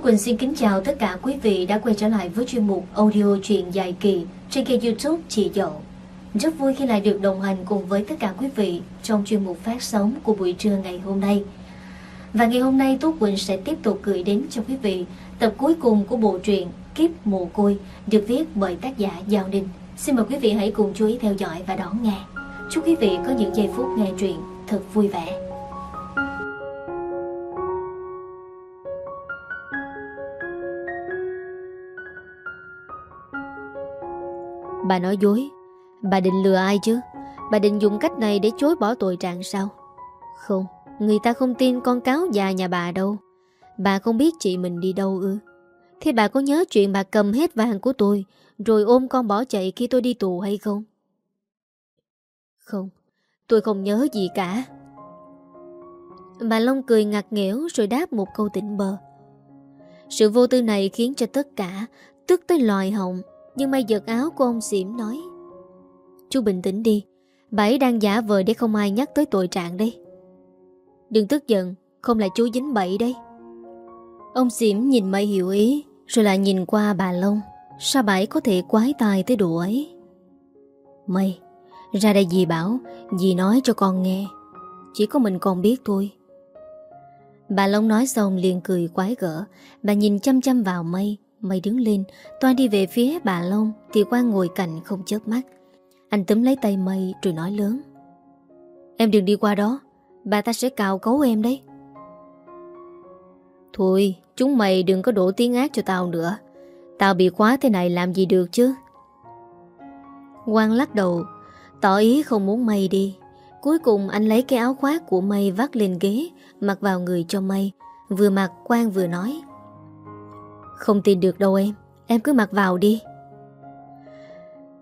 Tú Quỳnh xin kính chào tất cả quý vị đã quay trở lại với chuyên mục audio truyện dài kỳ trên kênh youtube Chị Dậu. Rất vui khi lại được đồng hành cùng với tất cả quý vị trong chuyên mục phát sóng của buổi trưa ngày hôm nay. Và ngày hôm nay, Tú Quỳnh sẽ tiếp tục gửi đến cho quý vị tập cuối cùng của bộ truyện Kiếp Mồ Côi, được viết bởi tác giả Giao Ninh. Xin mời quý vị hãy cùng chú ý theo dõi và đón nghe. Chúc quý vị có những giây phút nghe truyện thật vui vẻ. Bà nói dối. Bà định lừa ai chứ? Bà định dùng cách này để chối bỏ tội trạng sao? Không, Người ta không tin con cáo già nhà bà đâu. Bà không biết chị mình đi đâu ư? Thế bà có nhớ chuyện bà cầm hết vàng của tôi, Rồi ôm con bỏ chạy khi tôi đi tù hay không? Không, Tôi không nhớ gì cả. Bà Long cười ngặt nghẽo Rồi đáp một câu tỉnh bơ Sự vô tư này khiến cho tất cả, Tức tới lòi họng nhưng may giật áo của ông xỉm nói, Chú bình tĩnh đi, Bà ấy đang giả vờ để không ai nhắc tới tội trạng đây. Đừng tức giận, Không là chú dính bậy đây Ông xỉm nhìn mày hiểu ý, Rồi lại nhìn qua bà Long. Sao bà ấy có thể quái tài tới độ ấy? Mày Ra đây dì bảo, Dì nói cho con nghe, Chỉ có mình con biết thôi. Bà Long nói xong liền cười quái gỡ Bà nhìn chăm chăm vào mây Mây đứng lên, Toan đi về phía bà Long, Thì Quang ngồi cạnh không chớp mắt. Anh túm lấy tay mây rồi nói lớn. Em đừng đi qua đó, Bà ta sẽ cào cấu em đấy. Thôi, Chúng mày đừng có đổ tiếng ác cho tao nữa. Tao bị khóa thế này làm gì được chứ? Quang lắc đầu, Tỏ ý không muốn mây đi. Cuối cùng anh lấy cái áo khoác của mây vắt lên ghế, Mặc vào người cho mây. Vừa mặc, Quang vừa nói. Không tin được đâu em. Em cứ mặc vào đi.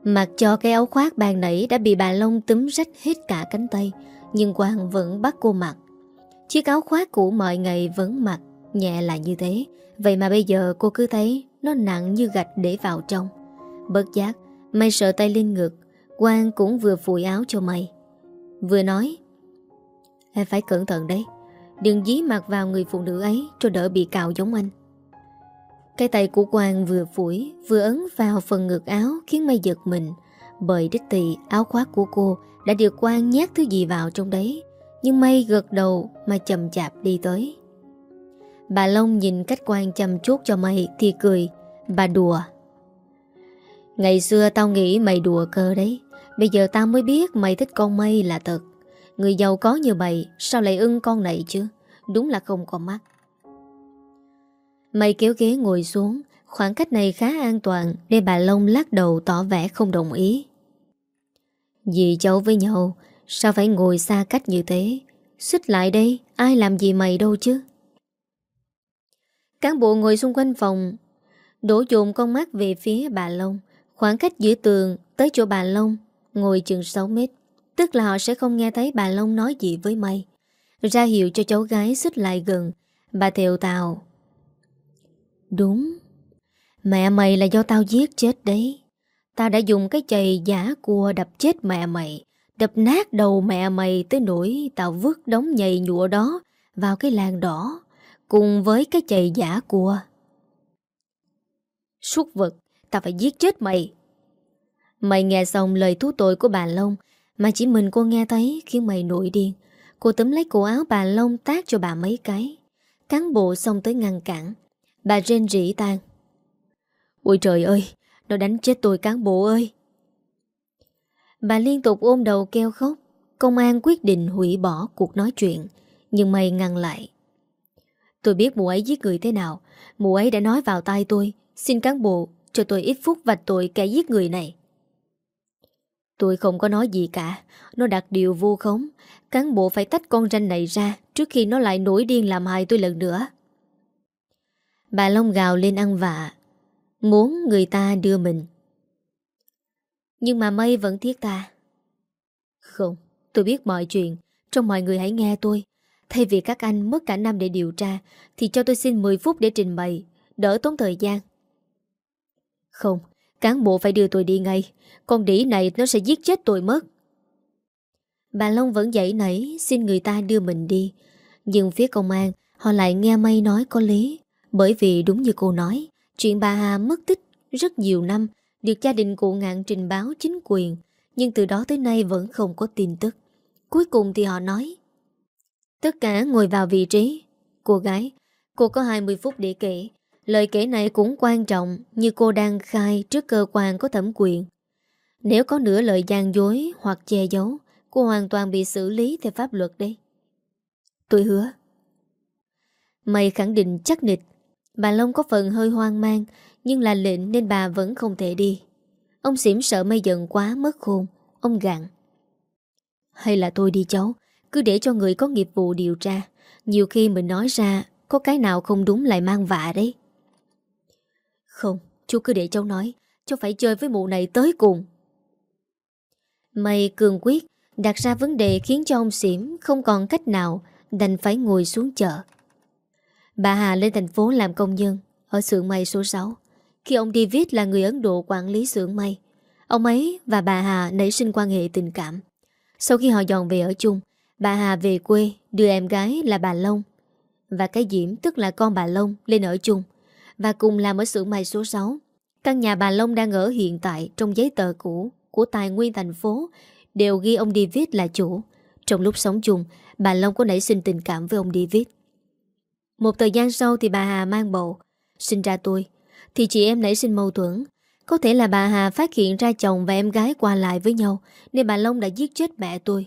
Mặc cho cái áo khoác bàn nãy Đã bị bà Long túm rách hết cả cánh tay, Nhưng Quang vẫn bắt cô mặc. Chiếc áo khoác cũ mọi ngày vẫn mặc, Nhẹ là như thế. Vậy mà bây giờ cô cứ thấy Nó nặng như gạch để vào trong. Bất giác, Mày sợ tay lên ngực, Quang cũng vừa phủi áo cho mày. Vừa nói, Em phải cẩn thận đấy. Đừng dí mặt vào người phụ nữ ấy Cho đỡ bị cào giống anh. Cái tay của Quang vừa phủi, Vừa ấn vào phần ngực áo Khiến mây giật mình. Bởi đích tỳ, áo khoác của cô Đã được Quang nhét thứ gì vào trong đấy. Nhưng mây gật đầu Mà chậm chạp đi tới. Bà Long nhìn cách Quang chăm chút cho mây Thì cười. Bà đùa. Ngày xưa tao nghĩ mày đùa cơ đấy. Bây giờ tao mới biết mày thích con mây là thật. Người giàu có như mày, Sao lại ưng con này chứ? Đúng là không có mắt. Mày kéo ghế ngồi xuống, Khoảng cách này khá an toàn Nên bà Long lắc đầu tỏ vẻ không đồng ý. Dì cháu với nhau, Sao phải ngồi xa cách như thế? Xích lại đây, Ai làm gì mày đâu chứ? Cán bộ ngồi xung quanh phòng, Đổ dồn con mắt về phía bà Long. Khoảng cách giữa tường tới chỗ bà Long, Ngồi chừng 6 mét. Tức là họ sẽ không nghe thấy bà Long nói gì với mày. Ra hiệu cho cháu gái xích lại gần, Bà thều tào. Đúng Mẹ mày là do tao giết chết đấy Tao đã dùng cái chày giả cua đập chết mẹ mày Đập nát đầu mẹ mày tới nỗi tao vứt đống nhầy nhụa đó vào cái làng đỏ cùng với cái chày giả cua. Súc vật, tao phải giết chết mày. Mày nghe xong lời thú tội của bà Long mà chỉ mình cô nghe thấy khiến mày nổi điên. Cô tấm lấy cổ áo bà Long tác cho bà mấy cái. Cán bộ xong tới ngăn cản. Bà rên rỉ tan. Ôi trời ơi, nó đánh chết tôi cán bộ ơi. Bà liên tục ôm đầu kêu khóc. Công an quyết định hủy bỏ cuộc nói chuyện. Nhưng mày ngăn lại. Tôi biết mụ ấy giết người thế nào Mụ ấy đã nói vào tay tôi Xin cán bộ cho tôi ít phút vạch tội kẻ giết người này Tôi không có nói gì cả Nó đặt điều vô khống Cán bộ phải tách con ranh này ra Trước khi nó lại nổi điên làm hại tôi lần nữa Bà Long gào lên ăn vạ. Muốn người ta đưa mình. Nhưng mà mây vẫn thiết ta Không, Tôi biết mọi chuyện. Trong mọi người hãy nghe tôi. Thay vì các anh mất cả năm để điều tra, Thì cho tôi xin 10 phút để trình bày. Đỡ tốn thời gian. Không, Cán bộ phải đưa tôi đi ngay. Con đĩ này nó sẽ giết chết tôi mất. Bà Long vẫn dậy nảy, Xin người ta đưa mình đi. Nhưng phía công an, Họ lại nghe mây nói có lý. Bởi vì đúng như cô nói, chuyện bà Hà mất tích rất nhiều năm được gia đình cụ ngạn trình báo chính quyền, nhưng từ đó tới nay vẫn không có tin tức. Cuối cùng thì họ nói Tất cả ngồi vào vị trí. Cô gái, cô có 20 phút để kể. Lời kể này cũng quan trọng như cô đang khai trước cơ quan có thẩm quyền. Nếu có nửa lời gian dối hoặc che giấu, cô hoàn toàn bị xử lý theo pháp luật đấy. Tôi hứa. Mày khẳng định chắc nịch. Bà Long có phần hơi hoang mang, nhưng là lệnh nên bà vẫn không thể đi. Ông xỉm sợ mây giận quá mất khôn. Ông gặn. Hay là tôi đi cháu, cứ để cho người có nghiệp vụ điều tra. Nhiều khi mình nói ra, có cái nào không đúng lại mang vạ đấy. Không, chú cứ để cháu nói, cháu phải chơi với mụ này tới cùng. Mày cường quyết đặt ra vấn đề khiến cho ông xỉm không còn cách nào đành phải ngồi xuống chợ. Bà Hà lên thành phố làm công nhân ở xưởng may số 6. Khi ông David là người Ấn Độ quản lý xưởng may, ông ấy và bà Hà nảy sinh quan hệ tình cảm. Sau khi họ dọn về ở chung, bà Hà về quê đưa em gái là bà Long và cái Diễm tức là con bà Long lên ở chung và cùng làm ở xưởng may số 6. Căn nhà bà Long đang ở hiện tại trong giấy tờ cũ của tài nguyên thành phố đều ghi ông David là chủ. Trong lúc sống chung, bà Long có nảy sinh tình cảm với ông David. Một thời gian sau thì bà Hà mang bầu. Sinh ra tôi, thì chị em nảy sinh mâu thuẫn. Có thể là bà Hà phát hiện ra chồng và em gái qua lại với nhau nên bà Long đã giết chết mẹ tôi.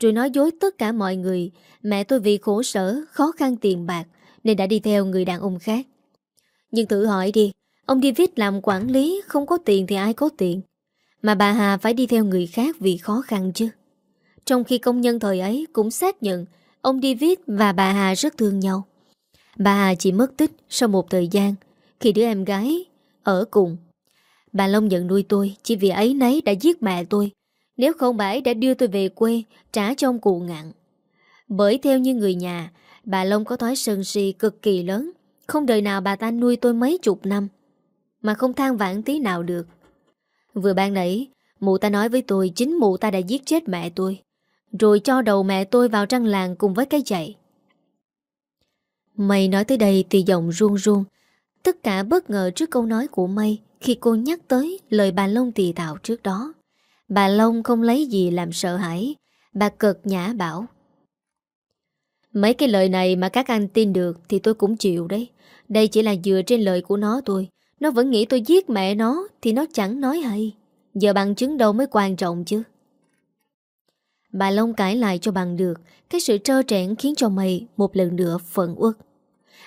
Rồi nói dối tất cả mọi người mẹ tôi vì khổ sở, khó khăn tiền bạc nên đã đi theo người đàn ông khác. Nhưng thử hỏi đi, ông David làm quản lý không có tiền thì ai có tiền. Mà bà Hà phải đi theo người khác vì khó khăn chứ. Trong khi công nhân thời ấy cũng xác nhận ông David và bà Hà rất thương nhau. Bà Hà chỉ mất tích sau một thời gian khi đứa em gái ở cùng. Bà Long nhận nuôi tôi chỉ vì ấy nấy đã giết mẹ tôi. Nếu không bà ấy đã đưa tôi về quê trả cho ông cụ ngạn. Bởi theo như người nhà, bà Long có thói sân si cực kỳ lớn. Không đời nào bà ta nuôi tôi mấy chục năm Mà không than vãn tí nào được Vừa ban nãy Mụ ta nói với tôi Chính mụ ta đã giết chết mẹ tôi Rồi cho đầu mẹ tôi vào trăng làng cùng với cái chạy Mày nói tới đây thì giọng run run. Tất cả bất ngờ trước câu nói của Mây Khi cô nhắc tới lời bà Long tì tạo trước đó. Bà Long không lấy gì làm sợ hãi. Bà cực nhã bảo, Mấy cái lời này mà các anh tin được Thì tôi cũng chịu đấy. Đây chỉ là dựa trên lời của nó thôi. Nó vẫn nghĩ tôi giết mẹ nó Thì nó chẳng nói hay. Giờ bằng chứng đâu mới quan trọng chứ? Bà Long cãi lại cho bằng được. Cái sự trơ trẽn khiến cho mày Một lần nữa phận uất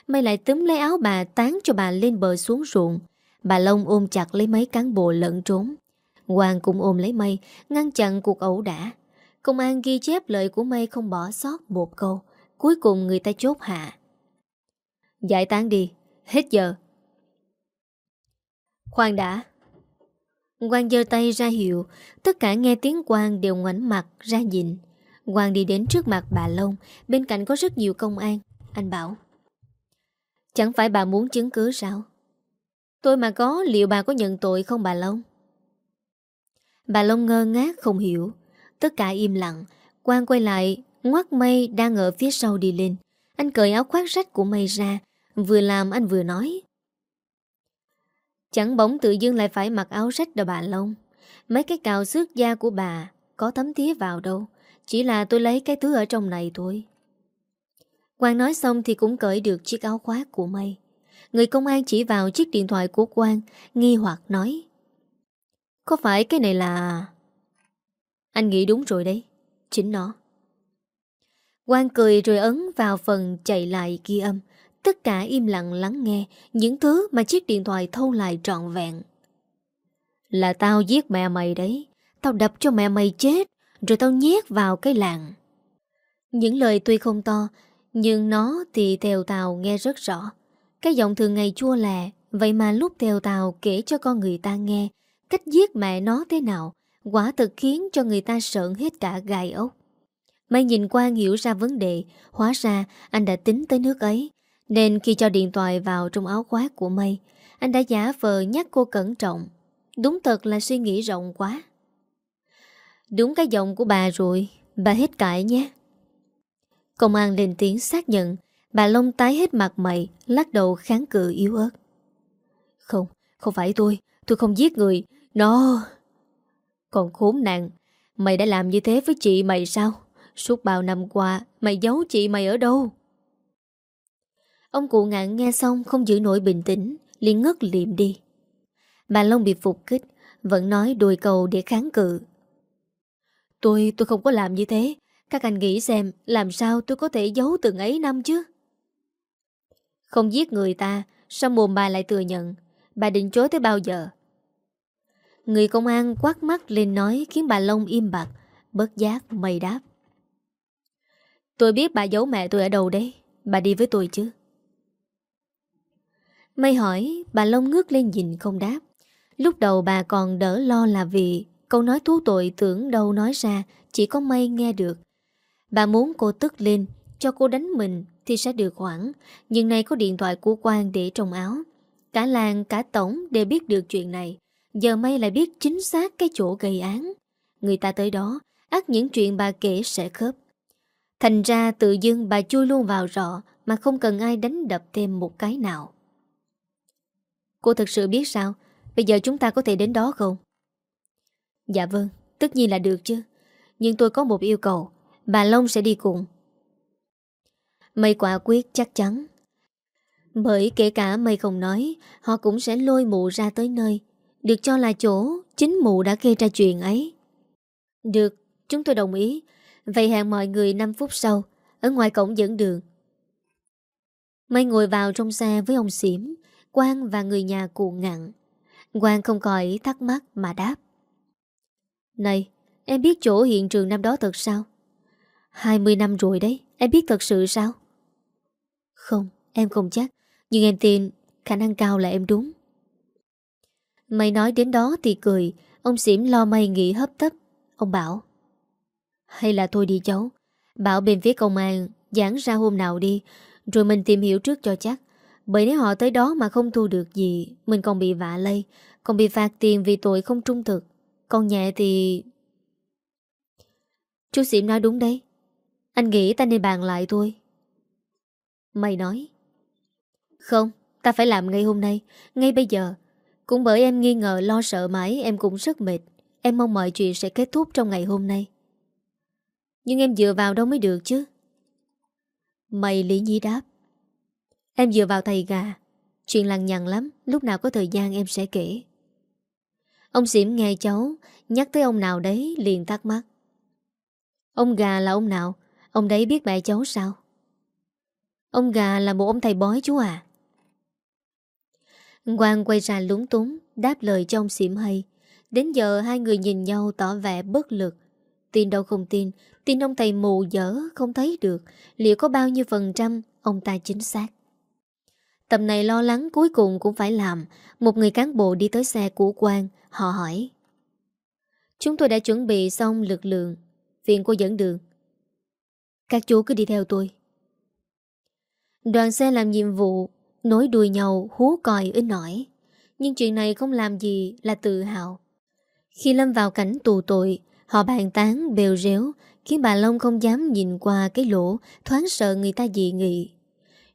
mây lại túm lấy áo bà tán cho bà lên bờ xuống ruộng Bà Long ôm chặt lấy mấy cán bộ lẫn trốn Hoàng cũng ôm lấy mây Ngăn chặn cuộc ẩu đả Công an ghi chép lời của mây không bỏ sót một câu Cuối cùng người ta chốt hạ Giải tán đi, hết giờ. Khoan đã. Quang giơ tay ra hiệu, tất cả nghe tiếng Quang đều ngoảnh mặt ra nhìn. Quang đi đến trước mặt bà Long, bên cạnh có rất nhiều công an. Anh bảo. Chẳng phải bà muốn chứng cứ sao? Tôi mà có, liệu bà có nhận tội không bà Long? Bà Long ngơ ngác không hiểu. Tất cả im lặng, Quang quay lại, Ngoát mây đang ở phía sau đi lên. Anh cởi áo khoác rách của mây ra, Vừa làm anh vừa nói Chẳng bỗng tự dưng lại phải mặc áo rách đâu bà Long Mấy cái cào xước da của bà Có thấm tía vào đâu Chỉ là tôi lấy cái thứ ở trong này thôi Quang nói xong thì cũng cởi được chiếc áo khoác của mây Người công an chỉ vào chiếc điện thoại của Quang Nghi hoặc nói Có phải cái này là... Anh nghĩ đúng rồi đấy Chính nó Quang cười rồi ấn vào phần chạy lại ghi âm Tất cả im lặng lắng nghe những thứ mà chiếc điện thoại thâu lại trọn vẹn. Là tao giết mẹ mày đấy. Tao đập cho mẹ mày chết, rồi tao nhét vào cái làng. Những lời tuy không to, nhưng nó thì Tèo Tàu nghe rất rõ. Cái giọng thường ngày chua lè, vậy mà lúc Tèo Tàu kể cho con người ta nghe cách giết mẹ nó thế nào, quả thực khiến cho người ta sợn hết cả gai ốc. Mai nhìn qua hiểu ra vấn đề, hóa ra anh đã tính tới nước ấy, nên khi cho điện thoại vào trong áo khoác của Mây Anh đã giả vờ nhắc cô cẩn trọng Đúng thật là suy nghĩ rộng quá Đúng cái giọng của bà rồi Bà hết cãi nhé Công an lên tiếng xác nhận. Bà Long tái hết mặt mày Lắc đầu kháng cự yếu ớt. Không, không phải tôi. Tôi không giết người. Nó. Còn khốn nạn. Mày đã làm như thế với chị mày sao? Suốt bao năm qua Mày giấu chị mày ở đâu? Ông cụ ngạn nghe xong không giữ nổi bình tĩnh liền ngất liệm đi. Bà Long bị phục kích Vẫn nói đùi cầu để kháng cự. Tôi, tôi không có làm như thế. Các anh nghĩ xem, Làm sao tôi có thể giấu từng ấy năm chứ? Không giết người ta, Sao mồm bà lại thừa nhận? Bà định chối tới bao giờ? Người công an quát mắt lên nói Khiến bà Long im bặt, Bất giác mây đáp. Tôi biết bà giấu mẹ tôi ở đâu đấy, Bà đi với tôi chứ. Mây hỏi, Bà Long ngước lên nhìn không đáp. Lúc đầu bà còn đỡ lo là vì, Câu nói thú tội tưởng đâu nói ra, Chỉ có Mây nghe được. Bà muốn cô tức lên Cho cô đánh mình thì sẽ được khoảng, Nhưng nay có điện thoại của Quang để trong áo. Cả làng cả tổng đều biết được chuyện này. Giờ Mây lại biết chính xác cái chỗ gây án. Người ta tới đó ác những chuyện bà kể sẽ khớp. Thành ra tự dưng bà chui luôn vào rõ Mà không cần ai đánh đập thêm một cái nào. Cô thật sự biết sao? Bây giờ chúng ta có thể đến đó không? Dạ vâng Tất nhiên là được chứ. Nhưng tôi có một yêu cầu. Bà Long sẽ đi cùng. Mây quả quyết chắc chắn. Bởi kể cả mây không nói, Họ cũng sẽ lôi mụ ra tới nơi. Được cho là chỗ Chính mụ đã gây ra chuyện ấy. Được, Chúng tôi đồng ý. Vậy hẹn mọi người 5 phút sau, Ở ngoài cổng dẫn đường. Mây ngồi vào trong xe với ông Xỉm, Quang và người nhà cụ ngặn. Quang không khỏi thắc mắc mà đáp. Này, Em biết chỗ hiện trường năm đó thật sao? 20 năm rồi đấy, Em biết thật sự sao? Không, em không chắc, Nhưng em tin khả năng cao là em đúng. Mày nói đến đó thì cười, Ông xỉm lo mày nghỉ hấp tấp. Ông bảo, Hay là thôi đi cháu, Bảo bên phía công an Giảng ra hôm nào đi, Rồi mình tìm hiểu trước cho chắc. Bởi nếu họ tới đó mà không thu được gì, Mình còn bị vạ lây, Còn bị phạt tiền vì tội không trung thực. Còn nhẹ thì Chú Xỉm nói đúng đấy anh nghĩ ta nên bàn lại thôi. Mày nói. Không, ta phải làm ngay hôm nay. Ngay bây giờ. Cũng bởi em nghi ngờ lo sợ mãi Em cũng rất mệt. Em mong mọi chuyện sẽ kết thúc trong ngày hôm nay. Nhưng em dựa vào đâu mới được chứ? Mày lý nhí đáp. Em dựa vào thầy gà. Chuyện lằng nhằng lắm Lúc nào có thời gian em sẽ kể. Ông xỉm nghe cháu Nhắc tới ông nào đấy liền thắc mắc. Ông gà là ông nào? Ông đấy biết mẹ cháu sao? Ông gà là một ông thầy bói chú à Quang quay ra lúng túng, Đáp lời cho ông xỉm hay. Đến giờ hai người nhìn nhau tỏ vẻ bất lực. Tin đâu không tin Tin ông thầy mù dở không thấy được. Liệu có bao nhiêu phần trăm, Ông ta chính xác. Tầm này lo lắng cuối cùng cũng phải làm. Một người cán bộ đi tới xe của Quang, Họ hỏi. Chúng tôi đã chuẩn bị xong lực lượng. Viện cô dẫn đường. Các chú cứ đi theo tôi. Đoàn xe làm nhiệm vụ, Nối đuôi nhau hú còi ít nổi Nhưng chuyện này không làm gì là tự hào. Khi lâm vào cảnh tù tội, Họ bàn tán, bèo réo, Khiến bà Long không dám nhìn qua cái lỗ, Thoáng sợ người ta dị nghị.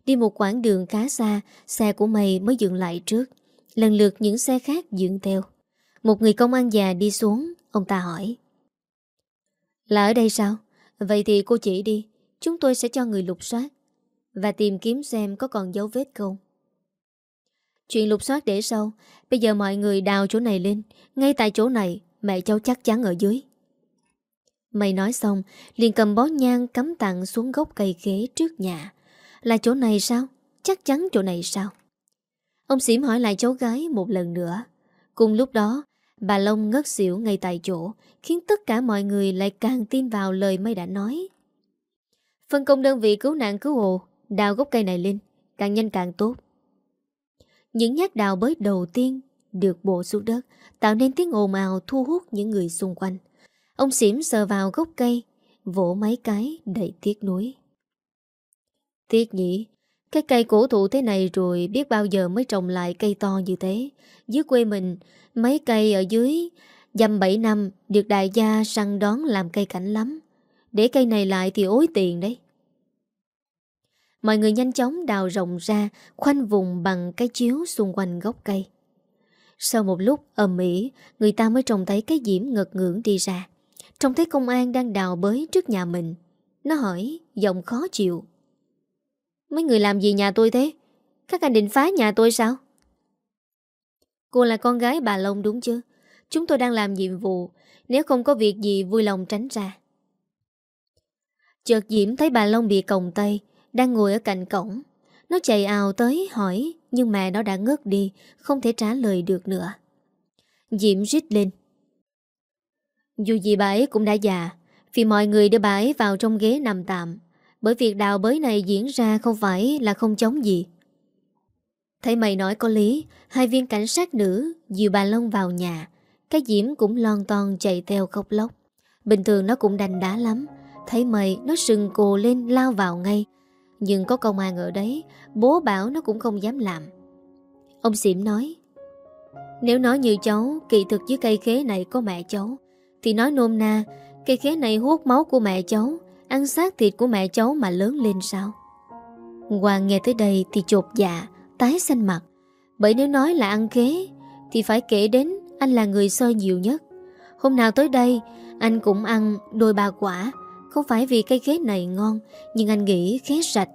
Đi một quãng đường khá xa, Xe của mày mới dừng lại trước. Lần lượt những xe khác dừng theo. Một người công an già đi xuống, Ông ta hỏi. Là ở đây sao? Vậy thì cô chỉ đi Chúng tôi sẽ cho người lục soát Và tìm kiếm xem có còn dấu vết không Chuyện lục soát để sau Bây giờ mọi người đào chỗ này lên Ngay tại chỗ này Mẹ cháu chắc chắn ở dưới Mày nói xong liền cầm bó nhang cắm tặng xuống gốc cây khế trước nhà là chỗ này sao? Chắc chắn chỗ này sao? Ông xỉm hỏi lại cháu gái một lần nữa. Cùng lúc đó, bà Long ngất xỉu ngay tại chỗ, khiến tất cả mọi người lại càng tin vào lời mây đã nói. Phân công đơn vị cứu nạn cứu hộ, đào gốc cây này lên, càng nhanh càng tốt. Những nhát đào bới đầu tiên được bộ xuống đất, tạo nên tiếng ồn ào thu hút những người xung quanh. Ông xỉm sờ vào gốc cây, vỗ mấy cái đầy tiếc nuối. Tiếc nhỉ, cái cây cổ thụ thế này rồi biết bao giờ mới trồng lại cây to như thế. Dưới quê mình, mấy cây ở dưới, dăm 7 năm được đại gia săn đón làm cây cảnh lắm. Để cây này lại thì ối tiền đấy. Mọi người nhanh chóng đào rộng ra, khoanh vùng bằng cái chiếu xung quanh gốc cây. Sau một lúc ầm ĩ, người ta mới trông thấy cái diễm ngật ngưỡng đi ra. Trông thấy công an đang đào bới trước nhà mình. Nó hỏi, giọng khó chịu. Mấy người làm gì nhà tôi thế? Các anh định phá nhà tôi sao? Cô là con gái bà Long đúng chứ? Chúng tôi đang làm nhiệm vụ Nếu không có việc gì, vui lòng tránh ra Chợt Diễm thấy bà Long bị còng tay, Đang ngồi ở cạnh cổng Nó chạy ào tới, hỏi, Nhưng mẹ nó đã ngớt đi, Không thể trả lời được nữa Diễm rít lên Dù gì bà ấy cũng đã già, Vì mọi người đưa bà ấy vào trong ghế nằm tạm bởi việc đào bới này diễn ra Không phải là không chống gì. Thấy mày nói có lý, Hai viên cảnh sát nữ Dìu bà Long vào nhà. Cái Diễm cũng lon ton chạy theo khóc lóc. Bình thường nó cũng đành đá lắm. Thấy mày, nó sừng cồ lên lao vào ngay. Nhưng có công an ở đấy, Bố bảo nó cũng không dám làm. Ông Xỉm nói, Nếu nói như cháu, Kỳ thực dưới cây khế này có mẹ cháu. Thì nói nôm na, Cây khế này hút máu của mẹ cháu Ăn xác thịt của mẹ cháu mà lớn lên sao? Hoàng nghe tới đây thì chột dạ Tái xanh mặt. Bởi nếu nói là ăn khế Thì phải kể đến anh là người sơ nhiều nhất. Hôm nào tới đây Anh cũng ăn đôi ba quả. Không phải vì cây khế này ngon Nhưng anh nghĩ khế sạch.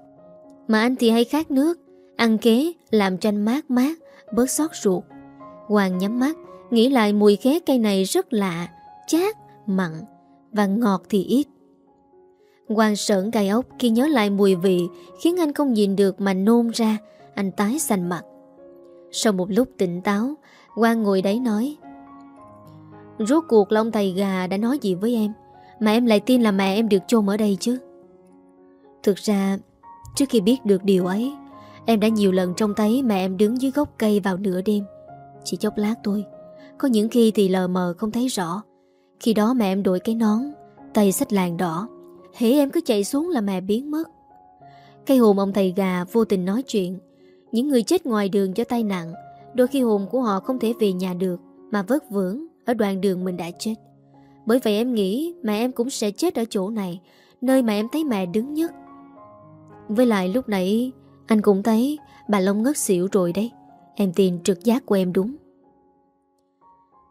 Mà anh thì hay khát nước Ăn khế làm cho anh mát mát Bớt xót ruột. Hoàng nhắm mắt Nghĩ lại mùi khế cây này rất lạ Chát, mặn Và ngọt thì ít. Hoàng sởn gai ốc khi nhớ lại mùi vị, Khiến anh không nhìn được mà nôn ra, Anh tái xanh mặt. Sau một lúc tỉnh táo, Quang ngồi đấy nói, Rốt cuộc là ông thầy gà đã nói gì với em? Mà em lại tin là mẹ em được chôn ở đây chứ? Thực ra, Trước khi biết được điều ấy, Em đã nhiều lần trông thấy mẹ em đứng dưới gốc cây vào nửa đêm. Chỉ chốc lát thôi, Có những khi thì lờ mờ không thấy rõ. Khi đó mẹ em đội cái nón, Tay xách làng đỏ Hễ em cứ chạy xuống là mẹ biến mất. Cây hồn ông thầy gà vô tình nói chuyện, Những người chết ngoài đường do tai nạn, Đôi khi hồn của họ không thể về nhà được Mà vớt vưởng Ở đoạn đường mình đã chết. Bởi vậy em nghĩ mẹ em cũng sẽ chết ở chỗ này, Nơi mà em thấy mẹ đứng nhất. Với lại lúc nãy, Anh cũng thấy bà Long ngất xỉu rồi đấy. Em tin trực giác của em đúng.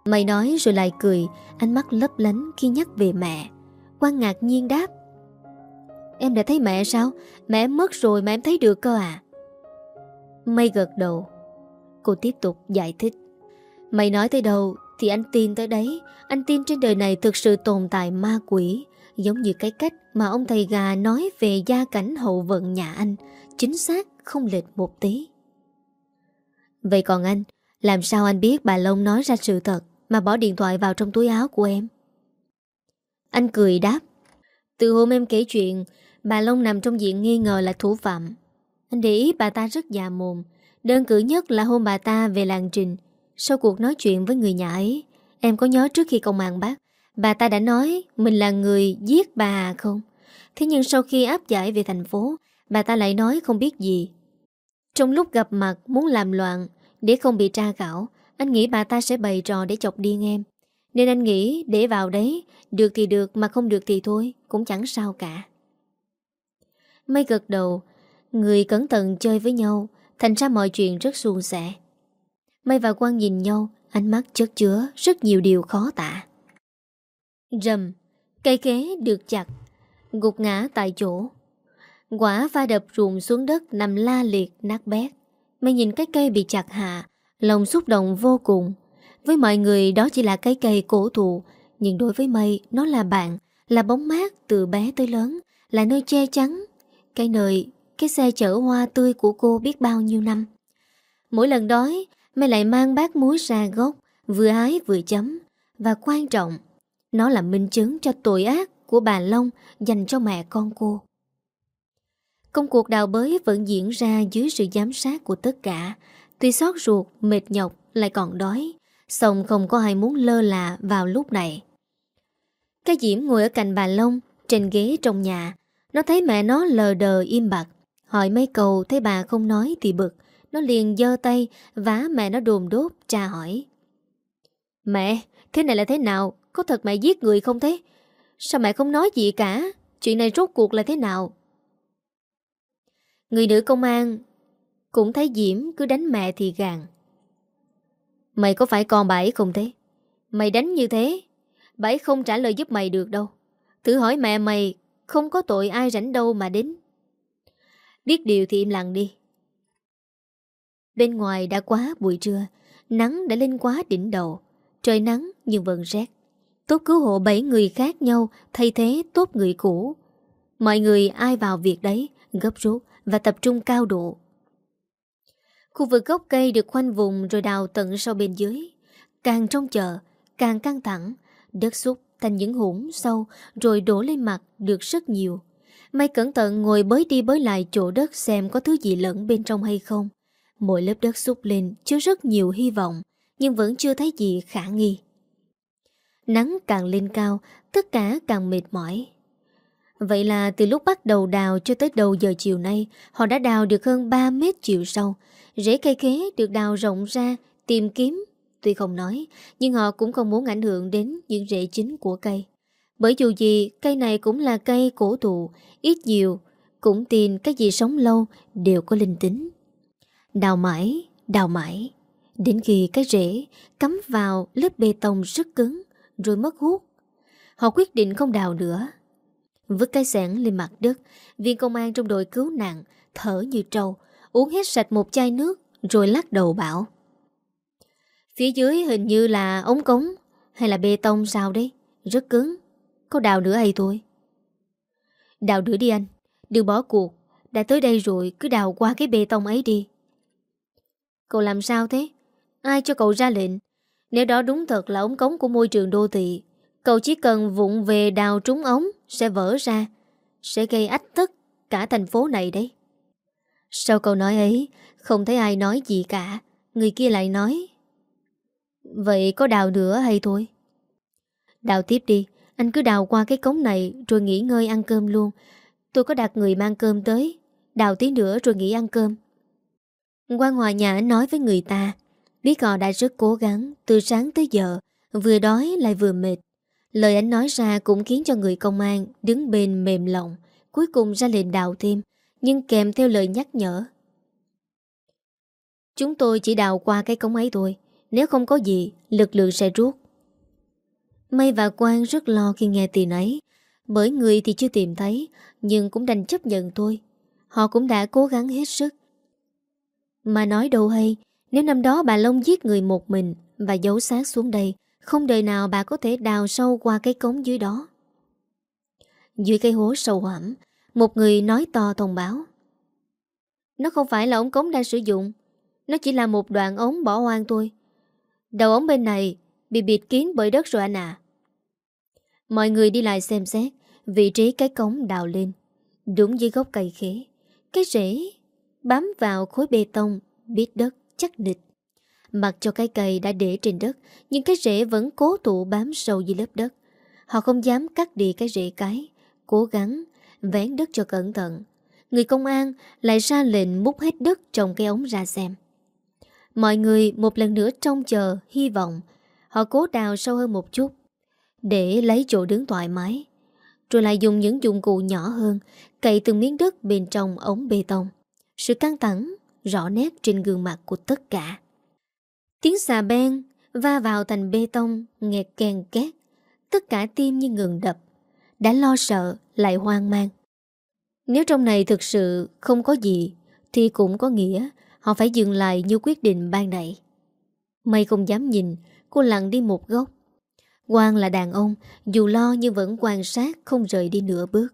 Mày nói rồi lại cười, Ánh mắt lấp lánh khi nhắc về mẹ. Quang ngạc nhiên đáp Em đã thấy mẹ sao? Mẹ em mất rồi mà em thấy được cơ à? Mây gật đầu. Cô tiếp tục giải thích. Mày nói tới đâu thì anh tin tới đấy. Anh tin trên đời này thực sự tồn tại ma quỷ, Giống như cái cách mà ông thầy gà nói về gia cảnh hậu vận nhà anh, Chính xác không lệch một tí. Vậy còn anh, Làm sao anh biết bà Long nói ra sự thật Mà bỏ điện thoại vào trong túi áo của em? Anh cười đáp. Từ hôm em kể chuyện Bà Long nằm trong diện nghi ngờ là thủ phạm. Anh để ý bà ta rất già mồm. Đơn cử nhất là hôm bà ta về làng trình. Sau cuộc nói chuyện với người nhà ấy Em có nhớ trước khi công an bắt Bà ta đã nói mình là người giết bà không? Thế nhưng sau khi áp giải về thành phố Bà ta lại nói không biết gì. Trong lúc gặp mặt muốn làm loạn Để không bị tra khảo, Anh nghĩ bà ta sẽ bày trò để chọc điên em. Nên anh nghĩ để vào đấy Được thì được mà không được thì thôi Cũng chẳng sao cả. Mây gật đầu. Người cẩn thận chơi với nhau, Thành ra mọi chuyện rất suôn sẻ. Mây và Quang nhìn nhau, Ánh mắt chất chứa rất nhiều điều khó tả. Rầm Cây khế được chặt, Gục ngã tại chỗ. Quả va đập ruộng xuống đất Nằm la liệt, nát bét. Mây nhìn cái cây bị chặt hạ, Lòng xúc động vô cùng. Với mọi người, đó chỉ là cái cây cổ thụ, Nhưng đối với Mây nó là bạn, Là bóng mát từ bé tới lớn, Là nơi che chắn cái nơi cái xe chở hoa tươi của cô biết bao nhiêu năm. Mỗi lần đói, mẹ lại mang bát muối ra gốc, vừa hái vừa chấm. Và quan trọng, nó là minh chứng cho tội ác của bà Long dành cho mẹ con cô. Công cuộc đào bới vẫn diễn ra dưới sự giám sát của tất cả. Tuy xót ruột, mệt nhọc, lại còn đói. Xong không có ai muốn lơ là vào lúc này. Cái Diễm ngồi ở cạnh bà Long, trên ghế trong nhà. Nó thấy mẹ nó lờ đờ im bặt. Hỏi mấy câu thấy bà không nói thì bực Nó liền dơ tay Vá mẹ nó đồn đốt tra hỏi Mẹ Thế này là thế nào Có thật mẹ giết người không thế Sao mẹ không nói gì cả Chuyện này rốt cuộc là thế nào Người nữ công an cũng thấy Diễm cứ đánh mẹ thì gàn. Mày có phải con bà ấy không thế? Mày đánh như thế, bà ấy không trả lời giúp mày được đâu. Thử hỏi mẹ mày không có tội ai rảnh đâu mà đến. Biết điều thì im lặng đi. Bên ngoài đã quá buổi trưa, nắng đã lên quá đỉnh đầu. Trời nắng nhưng vẫn rét. Tốt cứu hộ bảy người khác nhau thay thế tốt người cũ. Mọi người ai vào việc đấy, gấp rút và tập trung cao độ. Khu vực gốc cây được khoanh vùng rồi đào tận sau bên dưới. Càng trong chợ, càng căng thẳng, đất xúc thành những hũng sâu rồi đổ lên mặt được rất nhiều. May cẩn thận ngồi bới đi bới lại chỗ đất xem có thứ gì lẫn bên trong hay không. Mỗi lớp đất xúc lên chứa rất nhiều hy vọng, nhưng vẫn chưa thấy gì khả nghi. Nắng càng lên cao, tất cả càng mệt mỏi. Vậy là từ lúc bắt đầu đào cho tới đầu giờ chiều nay, họ đã đào được hơn 3 mét chiều sâu. Rễ cây khế được đào rộng ra, tìm kiếm. Tuy không nói, nhưng họ cũng không muốn ảnh hưởng đến những rễ chính của cây. Bởi dù gì, cây này cũng là cây cổ thụ, ít nhiều, cũng tin cái gì sống lâu đều có linh tính. Đào mãi, đào mãi, đến khi cái rễ cắm vào lớp bê tông rất cứng, rồi mất hút. Họ quyết định không đào nữa. Vứt cái sẻn lên mặt đất, viên công an trong đội cứu nạn thở như trâu, uống hết sạch một chai nước rồi lắc đầu bảo. Phía dưới hình như là ống cống hay là bê tông sao đấy, rất cứng. Có đào nữa hay thôi. Đào nữa đi anh, đừng bỏ cuộc. Đã tới đây rồi, cứ đào qua cái bê tông ấy đi. Cậu làm sao thế? Ai cho cậu ra lệnh? Nếu đó đúng thật là ống cống của môi trường đô thị, cậu chỉ cần vụng về đào trúng ống sẽ vỡ ra, sẽ gây ách tức cả thành phố này đấy. Sau câu nói ấy, không thấy ai nói gì cả, người kia lại nói. Vậy có đào nữa hay thôi? Đào tiếp đi, anh cứ đào qua cái cống này rồi nghỉ ngơi ăn cơm luôn. Tôi có đặt người mang cơm tới, đào tí nữa rồi nghỉ ăn cơm. Quan Hòa Nhã nói với người ta, biết họ đã rất cố gắng từ sáng tới giờ, vừa đói lại vừa mệt. Lời anh nói ra cũng khiến cho người công an đứng bên mềm lòng, cuối cùng ra lệnh đào thêm, nhưng kèm theo lời nhắc nhở. Chúng tôi chỉ đào qua cái cống ấy thôi, nếu không có gì, lực lượng sẽ rút. Mây và Quang rất lo khi nghe tin ấy, bởi người thì chưa tìm thấy, nhưng cũng đành chấp nhận thôi. Họ cũng đã cố gắng hết sức. Mà nói đâu hay, nếu năm đó bà Long giết người một mình và giấu xác xuống đây, không đời nào bà có thể đào sâu qua cái cống dưới đó. Dưới cây hố sâu hoẳm, một người nói to thông báo. Nó không phải là ống cống đang sử dụng, nó chỉ là một đoạn ống bỏ hoang thôi. Đầu ống bên này bị bịt kín bởi đất rồi anh à. Mọi người đi lại xem xét vị trí cái cống đào lên. Đúng dưới gốc cây khế. Cái rễ bám vào khối bê tông, biết đất, chắc địch. Mặc cho cái cây đã để trên đất, nhưng cái rễ vẫn cố tụ bám sâu dưới lớp đất. Họ không dám cắt đi cái rễ cái, cố gắng vén đất cho cẩn thận. Người công an lại ra lệnh múc hết đất trong cái ống ra xem. Mọi người một lần nữa trông chờ, hy vọng. Họ cố đào sâu hơn một chút, để lấy chỗ đứng thoải mái. Rồi lại dùng những dụng cụ nhỏ hơn, cậy từng miếng đất bên trong ống bê tông. Sự căng thẳng rõ nét trên gương mặt của tất cả. Tiếng xà ben va vào thành bê tông nghẹt kèn két. Tất cả tim như ngừng đập. Đã lo sợ lại hoang mang. Nếu trong này thực sự không có gì thì cũng có nghĩa họ phải dừng lại như quyết định ban nãy. Mây không dám nhìn, cô lặng đi một góc. Quang là đàn ông, dù lo nhưng vẫn quan sát không rời đi nửa bước.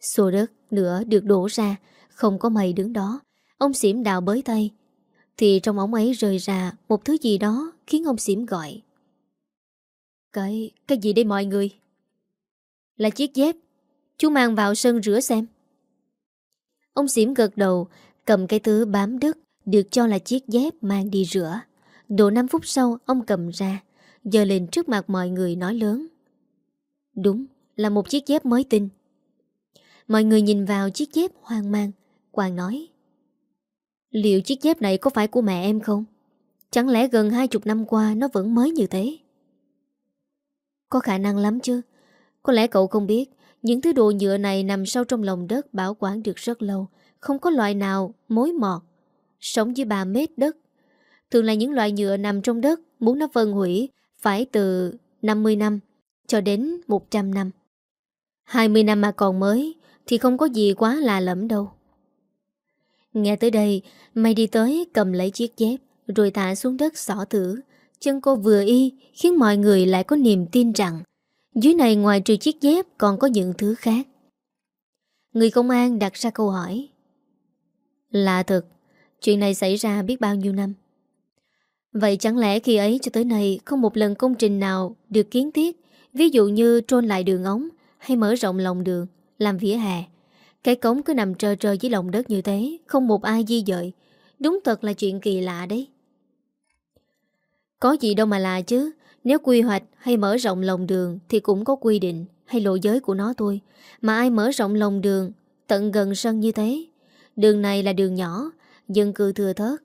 Xô đất nữa được đổ ra, không có mây đứng đó. Ông xỉm đào bới tay. Thì trong ống ấy rời ra một thứ gì đó khiến ông xỉm gọi. Cái, cái gì đây mọi người? Là chiếc dép. Chú mang vào sân rửa xem. Ông xỉm gật đầu, cầm cái thứ bám đất được cho là chiếc dép mang đi rửa. Độ 5 phút sau ông cầm ra, giờ lên trước mặt mọi người nói lớn. Đúng, là một chiếc dép mới tinh. Mọi người nhìn vào chiếc dép hoang mang, Quang nói. Liệu chiếc dép này có phải của mẹ em không? Chẳng lẽ gần hai chục năm qua nó vẫn mới như thế? Có khả năng lắm chứ. Có lẽ cậu không biết, những thứ đồ nhựa này nằm sâu trong lòng đất bảo quản được rất lâu, không có loại nào mối mọt, Sống dưới 3 mét đất. Thường là những loại nhựa nằm trong đất, Muốn nó phân hủy Phải từ 50 năm Cho đến 100 năm. 20 năm mà còn mới Thì không có gì quá là lẫm đâu. Nghe tới đây, Mày đi tới cầm lấy chiếc dép, Rồi thả xuống đất xỏ thử. Chân cô vừa y, Khiến mọi người lại có niềm tin rằng Dưới này ngoài trừ chiếc dép Còn có những thứ khác. Người công an đặt ra câu hỏi là thật, Chuyện này xảy ra biết bao nhiêu năm. Vậy chẳng lẽ khi ấy cho tới nay Không một lần công trình nào được kiến thiết, Ví dụ như trôn lại đường ống Hay mở rộng lòng đường, Làm vỉa hè? Cái cống cứ nằm trơ trơ dưới lòng đất như thế, Không một ai di dời. Đúng thật là chuyện kỳ lạ đấy. Có gì đâu mà lạ chứ, Nếu quy hoạch hay mở rộng lòng đường Thì cũng có quy định hay lộ giới của nó thôi. Mà ai mở rộng lòng đường Tận gần sân như thế Đường này là đường nhỏ, Dân cư thừa thớt.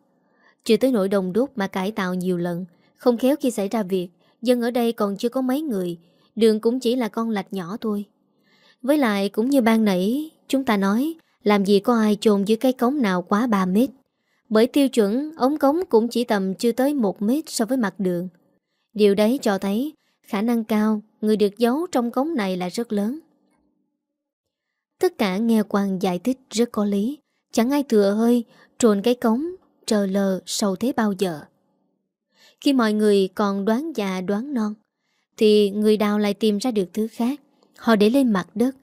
Chưa tới nỗi đồng đúc mà cải tạo nhiều lần, Không khéo khi xảy ra việc, Dân ở đây còn chưa có mấy người, Đường cũng chỉ là con lạch nhỏ thôi. Với lại cũng như ban nãy, Chúng ta nói, Làm gì có ai chôn dưới cái cống nào quá 3 mét. Bởi tiêu chuẩn, ống cống cũng chỉ tầm chưa tới 1 mét so với mặt đường. Điều đấy cho thấy, Khả năng cao, Người được giấu trong cống này là rất lớn. Tất cả nghe quan giải thích rất có lý. Chẳng ai thừa hơi, Trồn cái cống, Trờ lờ sâu thế bao giờ. Khi mọi người còn đoán già, đoán non, Thì người đào lại tìm ra được thứ khác. Họ để lên mặt đất,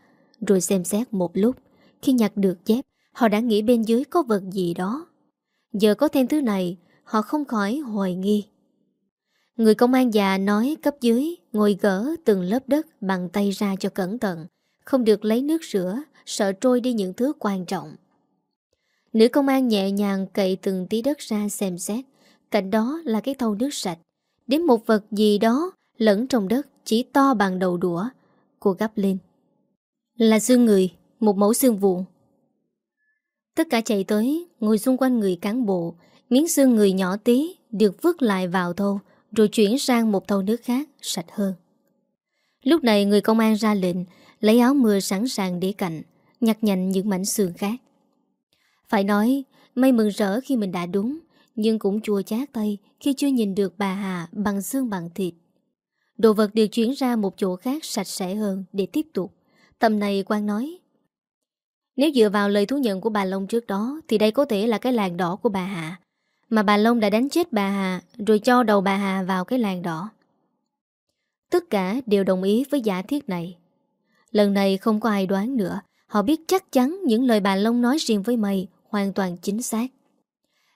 Rồi xem xét một lúc. Khi nhặt được dép, Họ đã nghĩ bên dưới có vật gì đó. Giờ có thêm thứ này, Họ không khỏi hoài nghi. Người công an già nói cấp dưới, Ngồi gỡ từng lớp đất Bằng tay ra cho cẩn thận, Không được lấy nước rửa, Sợ trôi đi những thứ quan trọng. Nữ công an nhẹ nhàng cậy từng tí đất ra xem xét. Cạnh đó là cái thau nước sạch. Đến một vật gì đó Lẫn trong đất, chỉ to bằng đầu đũa. Cô gấp lên. Là xương người, Một mẫu xương vụn Tất cả chạy tới, Ngồi xung quanh người cán bộ. Miếng xương người nhỏ tí Được vứt lại vào thâu Rồi chuyển sang một thau nước khác, sạch hơn. Lúc này người công an ra lệnh, Lấy áo mưa sẵn sàng để cạnh, Nhặt nhạnh những mảnh xương khác phải nói, may mừng rỡ khi mình đã đúng, nhưng cũng chua chát tay khi chưa nhìn được bà Hà bằng xương bằng thịt. Đồ vật được chuyển ra một chỗ khác sạch sẽ hơn để tiếp tục. Tầm này Quang nói, nếu dựa vào lời thú nhận của bà Long trước đó thì đây có thể là cái làng đỏ của bà Hà. Mà bà Long đã đánh chết bà Hà rồi cho đầu bà Hà vào cái làng đỏ. Tất cả đều đồng ý với giả thiết này. Lần này không có ai đoán nữa. Họ biết chắc chắn những lời bà Long nói riêng với mày hoàn toàn chính xác.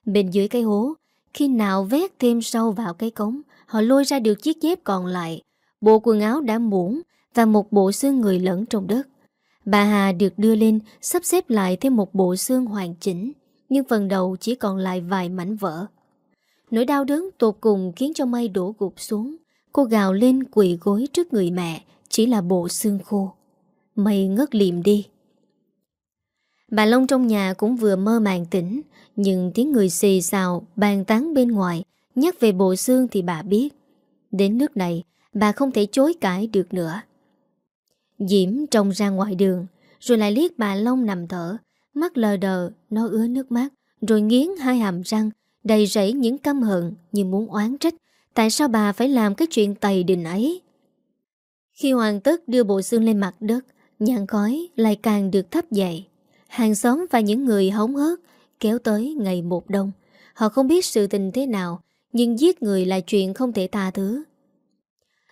Bên dưới cái hố, khi nào vét thêm sâu vào cái cống, họ lôi ra được chiếc dép còn lại, bộ quần áo đã muỗng và một bộ xương người lẫn trong đất. Bà Hà được đưa lên sắp xếp lại thêm một bộ xương hoàn chỉnh, nhưng phần đầu chỉ còn lại vài mảnh vỡ. Nỗi đau đớn tột cùng khiến cho May đổ gục xuống. Cô gào lên quỳ gối trước người mẹ, chỉ là bộ xương khô. Mây ngất liệm đi. Bà Long trong nhà cũng vừa mơ màng tỉnh, Nhưng tiếng người xì xào Bàn tán bên ngoài, Nhắc về bộ xương thì bà biết. Đến nước này, bà không thể chối cãi được nữa. Diễm trông ra ngoài đường, Rồi lại liếc bà Long nằm thở, Mắt lờ đờ, Nó ứa nước mắt, Rồi nghiến hai hàm răng, Đầy rẫy những căm hận Như muốn oán trách, Tại sao bà phải làm cái chuyện tày đình ấy? Khi hoàn tất đưa bộ xương lên mặt đất Nhàn khói lại càng được thấp dậy. Hàng xóm và những người hóng hớt kéo tới ngày một đông. Họ không biết sự tình thế nào, nhưng giết người là chuyện không thể tha thứ.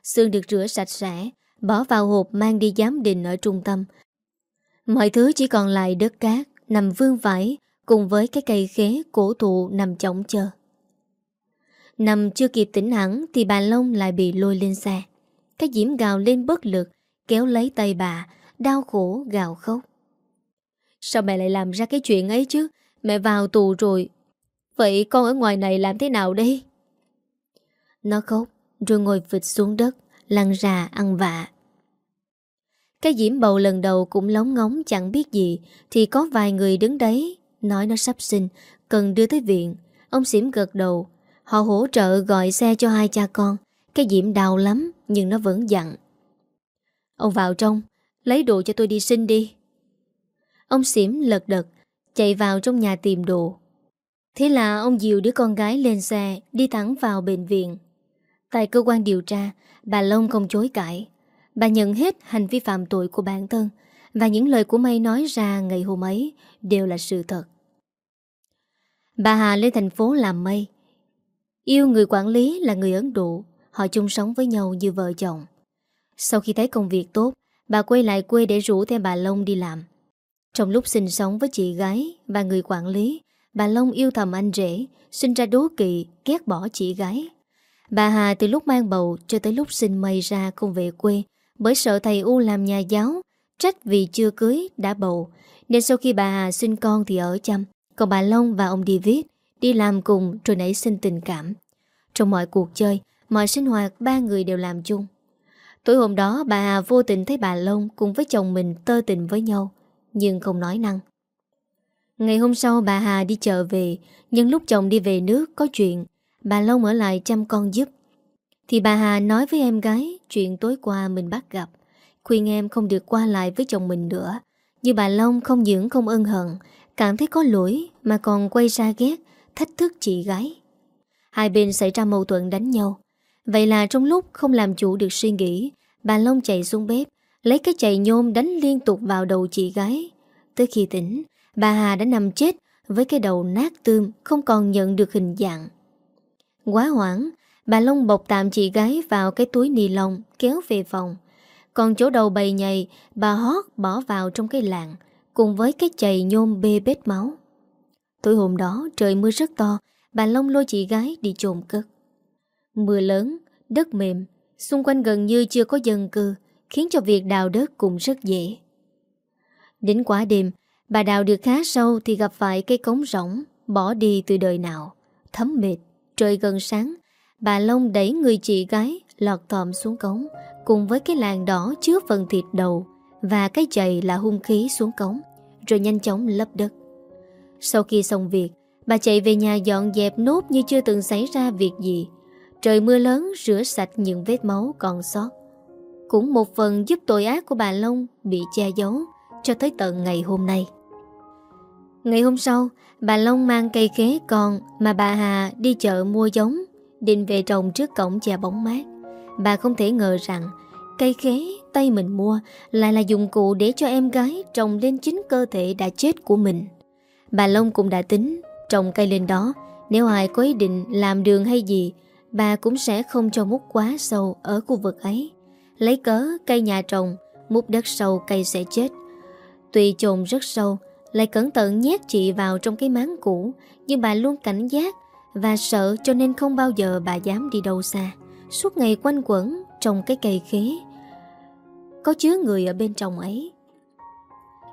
Xương được rửa sạch sẽ, bỏ vào hộp mang đi giám định ở trung tâm. Mọi thứ chỉ còn lại đất cát, nằm vương vãi, cùng với cái cây khế cổ thụ nằm chóng chờ. Nằm chưa kịp tỉnh hẳn thì bà Long lại bị lôi lên xe. Cái diễm gào lên bất lực, kéo lấy tay bà, đau khổ gào khóc. Sao mẹ lại làm ra cái chuyện ấy chứ? Mẹ vào tù rồi. Vậy con ở ngoài này làm thế nào đây? Nó khóc, Rồi ngồi vịt xuống đất, Lăn ra ăn vạ. Cái diễm bầu lần đầu cũng lóng ngóng, chẳng biết gì. Thì có vài người đứng đấy, Nói nó sắp sinh, Cần đưa tới viện. Ông xỉm gật đầu. Họ hỗ trợ gọi xe cho hai cha con. Cái diễm đau lắm, Nhưng nó vẫn dặn. Ông vào trong, Lấy đồ cho tôi đi sinh đi. Ông xỉm lật đật, Chạy vào trong nhà tìm đồ. Thế là ông dìu đứa con gái lên xe, Đi thẳng vào bệnh viện. Tại cơ quan điều tra, Bà Long không chối cãi. Bà nhận hết hành vi phạm tội của bản thân Và những lời của May nói ra ngày hôm ấy Đều là sự thật. Bà Hà lên thành phố làm May Yêu người quản lý là người Ấn Độ, Họ chung sống với nhau như vợ chồng. Sau khi thấy công việc tốt, Bà quay lại quê để rủ thêm bà Long đi làm. Trong lúc sinh sống với chị gái Và người quản lý, Bà Long yêu thầm anh rể, Sinh ra đố kỵ, ghét bỏ chị gái. Bà Hà từ lúc mang bầu Cho tới lúc sinh mây ra không về quê, Bởi sợ thầy U làm nhà giáo, Trách vì chưa cưới đã bầu. Nên sau khi bà Hà sinh con thì ở chăm, Còn bà Long và ông đi viết, Đi làm cùng rồi nảy sinh tình cảm. Trong mọi cuộc chơi, Mọi sinh hoạt, ba người đều làm chung. Tối hôm đó, bà Hà vô tình thấy bà Long Cùng với chồng mình tơ tình với nhau. Nhưng không nói năng. Ngày hôm sau bà Hà đi chợ về, Nhưng lúc chồng đi về nước có chuyện, Bà Long ở lại chăm con giúp. Thì bà Hà nói với em gái Chuyện tối qua mình bắt gặp. Khuyên em không được qua lại với chồng mình nữa. Nhưng bà Long không những không ân hận, Cảm thấy có lỗi Mà còn quay ra ghét, Thách thức chị gái. Hai bên xảy ra mâu thuẫn đánh nhau. Vậy là trong lúc không làm chủ được suy nghĩ, Bà Long chạy xuống bếp Lấy cái chày nhôm đánh liên tục vào đầu chị gái. Tới khi tỉnh Bà Hà đã nằm chết Với cái đầu nát tươm Không còn nhận được hình dạng. Quá hoảng Bà Long bọc tạm chị gái vào cái túi ni lông Kéo về phòng. Còn chỗ đầu bầy nhầy Bà hót bỏ vào trong cái làng Cùng với cái chày nhôm bê bết máu. Tối hôm đó trời mưa rất to Bà Long lôi chị gái đi trồn cất. Mưa lớn, đất mềm Xung quanh gần như chưa có dân cư. Khiến cho việc đào đất cũng rất dễ. Đến quả đêm Bà đào được khá sâu Thì gặp phải cây cống rỗng Bỏ đi từ đời nào Thấm mệt, trời gần sáng. Bà Long đẩy người chị gái Lọt tòm xuống cống Cùng với cái làng đỏ chứa phần thịt đầu Và cái chày là hung khí xuống cống Rồi nhanh chóng lấp đất. Sau khi xong việc Bà chạy về nhà dọn dẹp nốt như chưa từng xảy ra việc gì. Trời mưa lớn rửa sạch những vết máu còn sót. Cũng một phần giúp tội ác của bà Long bị che giấu cho tới tận ngày hôm nay. Ngày hôm sau, Bà Long mang cây khế con Mà bà Hà đi chợ mua giống, Định về trồng trước cổng nhà bóng mát. Bà không thể ngờ rằng Cây khế tay mình mua Lại là dụng cụ để cho em gái Trồng lên chính cơ thể đã chết của mình. Bà Long cũng đã tính Trồng cây lên đó, Nếu ai có ý định làm đường hay gì, Bà cũng sẽ không cho mút quá sâu Ở khu vực ấy. Lấy cớ cây nhà trồng, Múc đất sâu cây sẽ chết. Tuy trồn rất sâu, Lại cẩn thận nhét chị vào trong cái máng cũ, Nhưng bà luôn cảnh giác Và sợ cho nên không bao giờ bà dám đi đâu xa. Suốt ngày quanh quẩn Trong cái cây khế, Có chứa người ở bên trong ấy.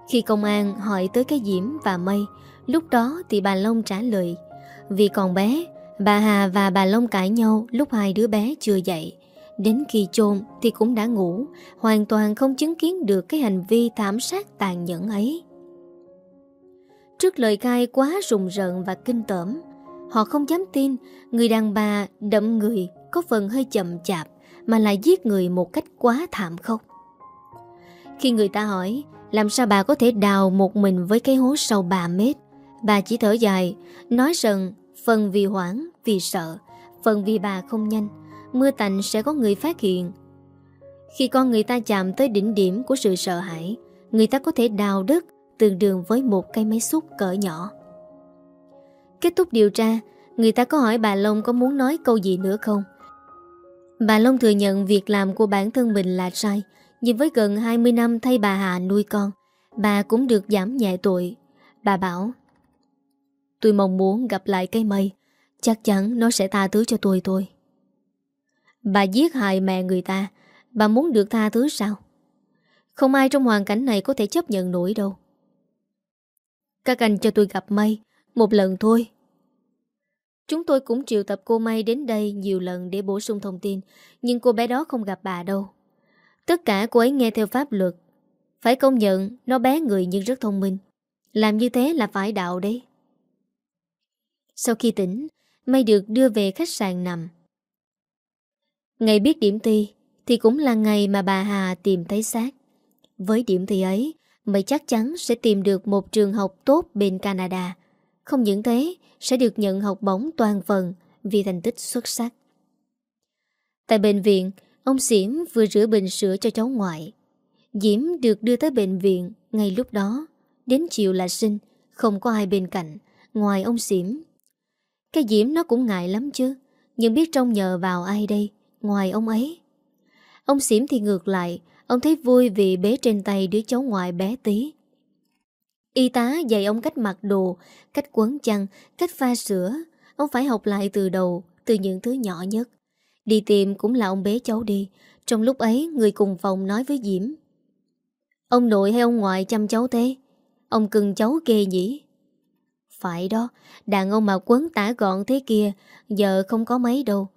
Khi công an hỏi tới cái Diễm và Mây, Lúc đó thì bà Long trả lời, Vì còn bé, Bà Hà và bà Long cãi nhau lúc hai đứa bé chưa dậy. Đến khi chôn thì cũng đã ngủ, Hoàn toàn không chứng kiến được cái hành vi thảm sát tàn nhẫn ấy. Trước lời khai quá rùng rợn và kinh tởm, Họ không dám tin Người đàn bà đậm người Có phần hơi chậm chạp Mà lại giết người một cách quá thảm khốc. Khi người ta hỏi, Làm sao bà có thể đào một mình Với cái hố sâu 3 mét? Bà chỉ thở dài, Nói rằng, phần vì hoảng, Vì sợ, Phần vì bà không nhanh mưa tạnh sẽ có người phát hiện. Khi con người ta chạm tới đỉnh điểm của sự sợ hãi, người ta có thể đào đất tương đương với một cây máy xúc cỡ nhỏ. Kết thúc điều tra, người ta có hỏi bà Long có muốn nói câu gì nữa không? Bà Long thừa nhận việc làm của bản thân mình là sai, nhưng với gần 20 năm thay bà Hà nuôi con, bà cũng được giảm nhẹ tội. Bà bảo, tôi mong muốn gặp lại cây mây, chắc chắn nó sẽ tha thứ cho tôi thôi. Bà giết hại mẹ người ta. Bà muốn được tha thứ sao? Không ai trong hoàn cảnh này có thể chấp nhận nổi đâu. Các anh cho tôi gặp May Một lần thôi. Chúng tôi cũng triệu tập cô May đến đây nhiều lần để bổ sung thông tin, Nhưng cô bé đó không gặp bà đâu. Tất cả cô ấy nghe theo pháp luật. Phải công nhận, nó bé người nhưng rất thông minh. Làm như thế là phải đạo đấy. Sau khi tỉnh, May được đưa về khách sạn nằm. Ngày biết điểm thi thì cũng là ngày mà bà Hà tìm thấy xác. Với điểm thi ấy, Mày chắc chắn sẽ tìm được một trường học tốt bên Canada. Không những thế, sẽ được nhận học bổng toàn phần vì thành tích xuất sắc. Tại bệnh viện, ông Diễm vừa rửa bình sữa cho cháu ngoại. Diễm được đưa tới bệnh viện ngay lúc đó. Đến chiều là sinh, không có ai bên cạnh, ngoài ông Diễm. Cái Diễm nó cũng ngại lắm chứ, nhưng biết trông nhờ vào ai đây, ngoài ông ấy. Ông Diễm thì ngược lại, ông thấy vui vì bế trên tay đứa cháu ngoại bé tí. Y tá dạy ông cách mặc đồ, cách quấn chăn, cách pha sữa. Ông phải học lại từ đầu, từ những thứ nhỏ nhất. Đi tìm cũng là ông bế cháu đi. Trong lúc ấy, người cùng phòng nói với Diễm. Ông nội hay ông ngoại chăm cháu thế? Ông cưng cháu ghê nhỉ? Phải đó, đàn ông mà quấn tả gọn thế kia, giờ không có mấy đâu.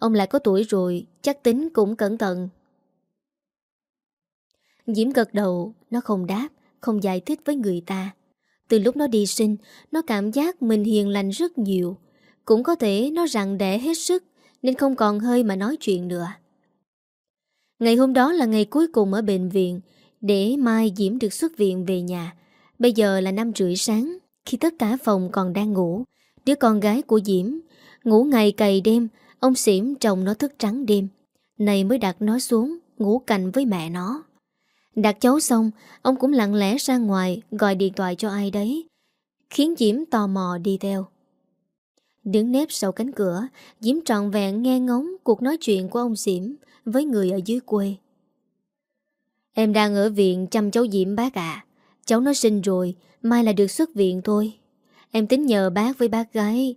Ông lại có tuổi rồi, chắc tính cũng cẩn thận. Diễm gật đầu, nó không đáp không giải thích với người ta. Từ lúc nó đi sinh, nó cảm giác mình hiền lành rất nhiều. Cũng có thể nó rặn đẻ hết sức, nên không còn hơi mà nói chuyện nữa. Ngày hôm đó là ngày cuối cùng ở bệnh viện, để mai Diễm được xuất viện về nhà. Bây giờ là năm rưỡi sáng, khi tất cả phòng còn đang ngủ. Đứa con gái của Diễm, ngủ ngày cày đêm, ông xỉm chồng nó thức trắng đêm. Này mới đặt nó xuống, ngủ cạnh với mẹ nó. Đặt cháu xong, ông cũng lặng lẽ ra ngoài gọi điện thoại cho ai đấy, khiến Diễm tò mò đi theo. Đứng nếp sau cánh cửa, Diễm trọn vẹn nghe ngóng cuộc nói chuyện của ông Diễm với người ở dưới quê. Em đang ở viện chăm cháu Diễm bác ạ. Cháu nó sinh rồi, mai là được xuất viện thôi. Em tính nhờ bác với bác gái,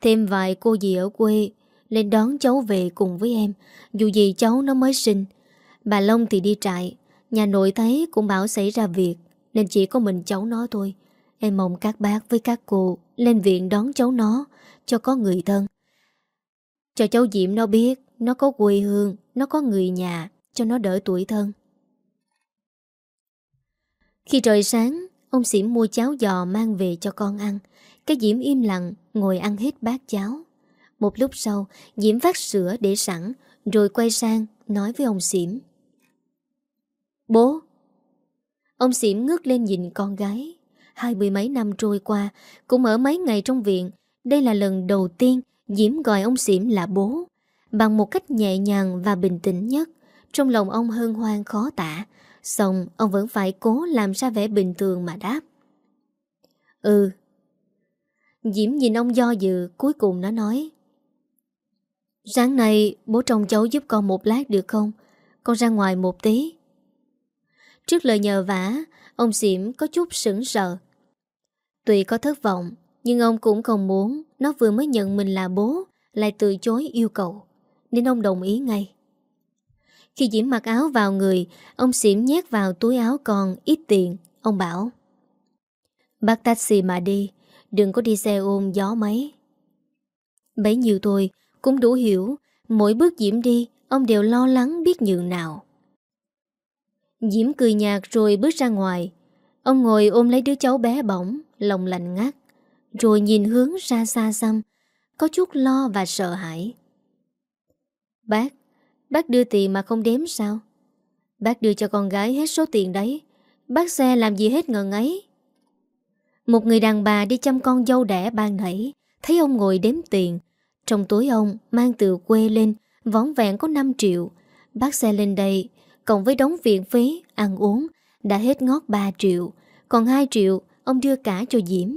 thêm vài cô dì ở quê, lên đón cháu về cùng với em. Dù gì cháu nó mới sinh. Bà Long thì đi trại, Nhà nội thấy cũng bảo xảy ra việc Nên chỉ có mình cháu nó thôi. Em mong các bác với các cô Lên viện đón cháu nó Cho có người thân. Cho cháu Diệm nó biết Nó có quê hương Nó có người nhà Cho nó đỡ tuổi thân. Khi trời sáng Ông Xỉm mua cháo giò mang về cho con ăn. Cái Diễm im lặng Ngồi ăn hết bát cháo. Một lúc sau, Diễm vắt sữa để sẵn, Rồi quay sang nói với ông Xỉm. Bố. Ông xỉm ngước lên nhìn con gái. Hai mươi mấy năm trôi qua, Cũng ở mấy ngày trong viện, Đây là lần đầu tiên Diễm gọi ông xỉm là bố, Bằng một cách nhẹ nhàng và bình tĩnh nhất. Trong lòng ông hân hoan khó tả Xong ông vẫn phải cố làm ra vẻ bình thường mà đáp. Ừ. Diễm nhìn ông do dự, Cuối cùng nó nói Sáng nay, bố trông cháu giúp con một lát được không? Con ra ngoài một tí. Trước lời nhờ vả, Ông Diễm có chút sững sờ. Tuy có thất vọng, Nhưng ông cũng không muốn Nó vừa mới nhận mình là bố, Lại từ chối yêu cầu. Nên ông đồng ý ngay. Khi Diễm mặc áo vào người, Ông Diễm nhét vào túi áo còn ít tiền. Ông bảo, Bắt taxi mà đi, Đừng có đi xe ôm gió máy. Bấy nhiêu thôi cũng đủ hiểu. Mỗi bước Diễm đi, Ông đều lo lắng biết nhường nào. Diễm cười nhạt rồi bước ra ngoài. Ông ngồi ôm lấy đứa cháu bé bỏng, Lòng lạnh ngắt, Rồi nhìn hướng ra xa xăm, Có chút lo và sợ hãi. Bác Bác đưa tiền mà không đếm sao? Bác đưa cho con gái hết số tiền đấy, Bác xe làm gì hết ngần ấy? Một người đàn bà đi chăm con dâu đẻ ban nãy, Thấy ông ngồi đếm tiền trong túi ông mang từ quê lên Vón vẹn có 5 triệu. Bác xe lên đây Cộng với đóng viện phí, ăn uống Đã hết ngót 3 triệu. Còn 2 triệu ông đưa cả cho Diễm.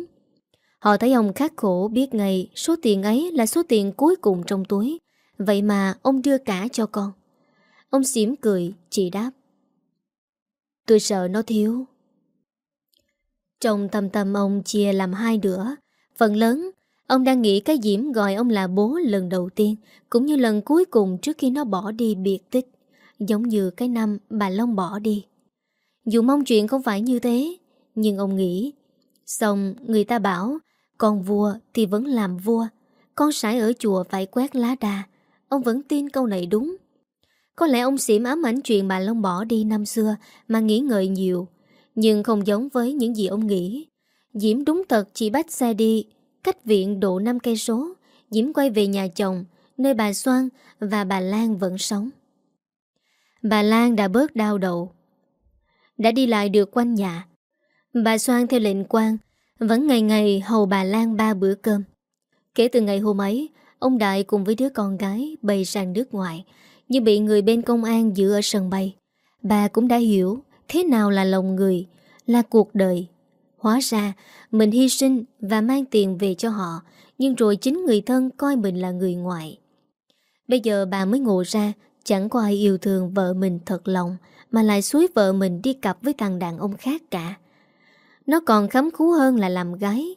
Họ thấy ông khắc khổ biết ngay Số tiền ấy là số tiền cuối cùng trong túi. Vậy mà ông đưa cả cho con. Ông xỉm cười Chỉ đáp. Tôi sợ nó thiếu. Trong tâm tâm ông chia làm hai nửa Phần lớn Ông đang nghĩ cái Diễm gọi ông là bố lần đầu tiên, Cũng như lần cuối cùng trước khi nó bỏ đi biệt tích. Giống như cái năm bà Long bỏ đi. Dù mong chuyện không phải như thế, Nhưng ông nghĩ, Xong người ta bảo, Con vua thì vẫn làm vua, Con sải ở chùa phải quét lá đà Ông vẫn tin câu này đúng. Có lẽ ông xỉm ám ảnh chuyện bà Long bỏ đi năm xưa Mà nghĩ ngợi nhiều, Nhưng không giống với những gì ông nghĩ. Diễm đúng thật chỉ bắt xe đi Cách viện độ 5 cây số, Diễm quay về nhà chồng, Nơi bà Soan và bà Lan vẫn sống. Bà Lan đã bớt đau đầu, Đã đi lại được quanh nhà. Bà Soan theo lệnh quan, Vẫn ngày ngày hầu bà Lan ba bữa cơm. Kể từ ngày hôm ấy, Ông Đại cùng với đứa con gái bày sang nước ngoài Nhưng bị người bên công an giữ ở sân bay. Bà cũng đã hiểu Thế nào là lòng người, Là cuộc đời. Hóa ra, mình hy sinh và mang tiền về cho họ, Nhưng rồi chính người thân coi mình là người ngoại. Bây giờ bà mới ngộ ra, Chẳng có ai yêu thương vợ mình thật lòng, Mà lại suối vợ mình đi cặp với thằng đàn ông khác cả. Nó còn khấm khú hơn là làm gái.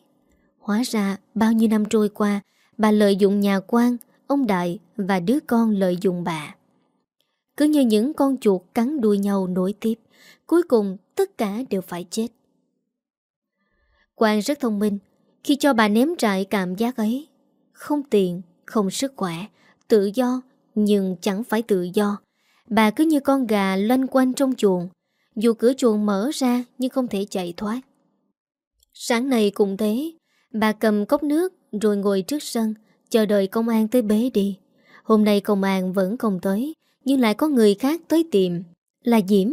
Hóa ra, bao nhiêu năm trôi qua, Bà lợi dụng nhà quan, Ông Đại và đứa con lợi dụng bà. Cứ như những con chuột cắn đuôi nhau nối tiếp, Cuối cùng tất cả đều phải chết. Quang rất thông minh. Khi cho bà nếm trải cảm giác ấy Không tiền, không sức khỏe Tự do Nhưng chẳng phải tự do. Bà cứ như con gà loanh quanh trong chuồng. Dù cửa chuồng mở ra Nhưng không thể chạy thoát. Sáng nay cũng thế Bà cầm cốc nước rồi ngồi trước sân Chờ đợi công an tới bế đi. Hôm nay công an vẫn không tới Nhưng lại có người khác tới tìm. Là Diễm.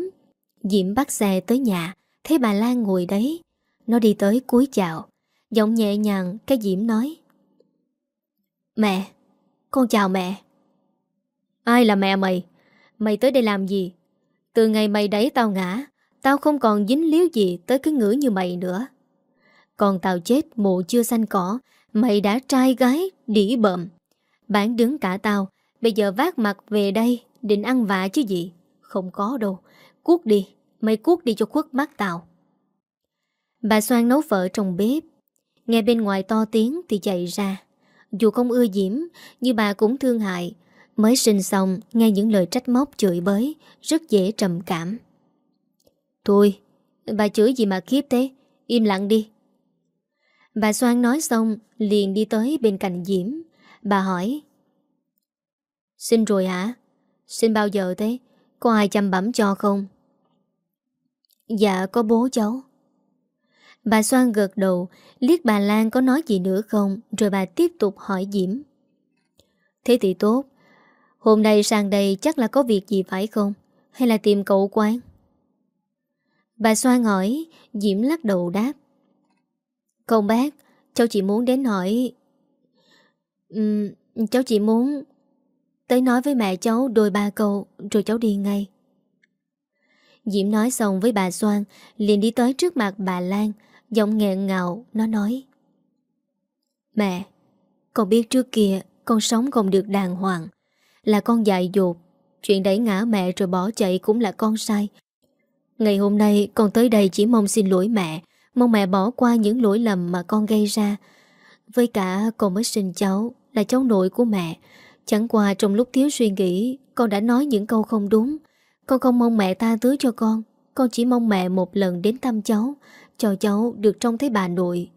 Diễm bắt xe tới nhà Thấy bà Lan ngồi đấy nó đi tới cúi chào, Giọng nhẹ nhàng cái Diễm nói. Mẹ, Con chào mẹ. Ai là mẹ mày? Mày tới đây làm gì? Từ ngày mày đẩy tao ngã, Tao không còn dính líu gì tới cái ngữ như mày nữa. Còn tao chết mộ chưa xanh cỏ, Mày đã trai gái Đỉ bợm. Bản đứng cả tao, Bây giờ vác mặt về đây, Định ăn vạ chứ gì? Không có đâu, Cuốc đi, Mày cuốc đi cho khuất mắt tao. Bà Soan nấu phở trong bếp. Nghe bên ngoài to tiếng thì chạy ra. Dù không ưa Diễm Nhưng bà cũng thương hại, Mới sinh xong nghe những lời trách móc chửi bới, Rất dễ trầm cảm. Thôi, Bà chửi gì mà khiếp thế? Im lặng đi. Bà Soan nói xong, liền đi tới bên cạnh Diễm. Bà hỏi Xin rồi hả? Xin bao giờ thế? Có ai chăm bẩm cho không? Dạ có bố cháu. Bà Soan gật đầu Liếc bà Lan có nói gì nữa không Rồi bà tiếp tục hỏi Diễm. Thế thì tốt Hôm nay sang đây chắc là có việc gì phải không? Hay là tìm cậu quan Bà Soan hỏi Diễm lắc đầu đáp. Không bác Cháu chỉ muốn đến hỏi um, Cháu chỉ muốn Tới nói với mẹ cháu đôi ba câu Rồi cháu đi ngay. Diễm nói xong với bà Soan liền đi tới trước mặt bà Lan Giọng nghẹn ngào, Nó nói. Mẹ, Con biết trước kia Con sống không được đàng hoàng, Là con dại dột. Chuyện đẩy ngã mẹ rồi bỏ chạy cũng là con sai. Ngày hôm nay con tới đây chỉ mong xin lỗi mẹ, Mong mẹ bỏ qua những lỗi lầm mà con gây ra. Với cả con mới sinh cháu, Là cháu nội của mẹ. Chẳng qua trong lúc thiếu suy nghĩ, Con đã nói những câu không đúng. Con không mong mẹ tha thứ cho con Con chỉ mong mẹ một lần đến thăm cháu. Cho cháu được trông thấy bà nội.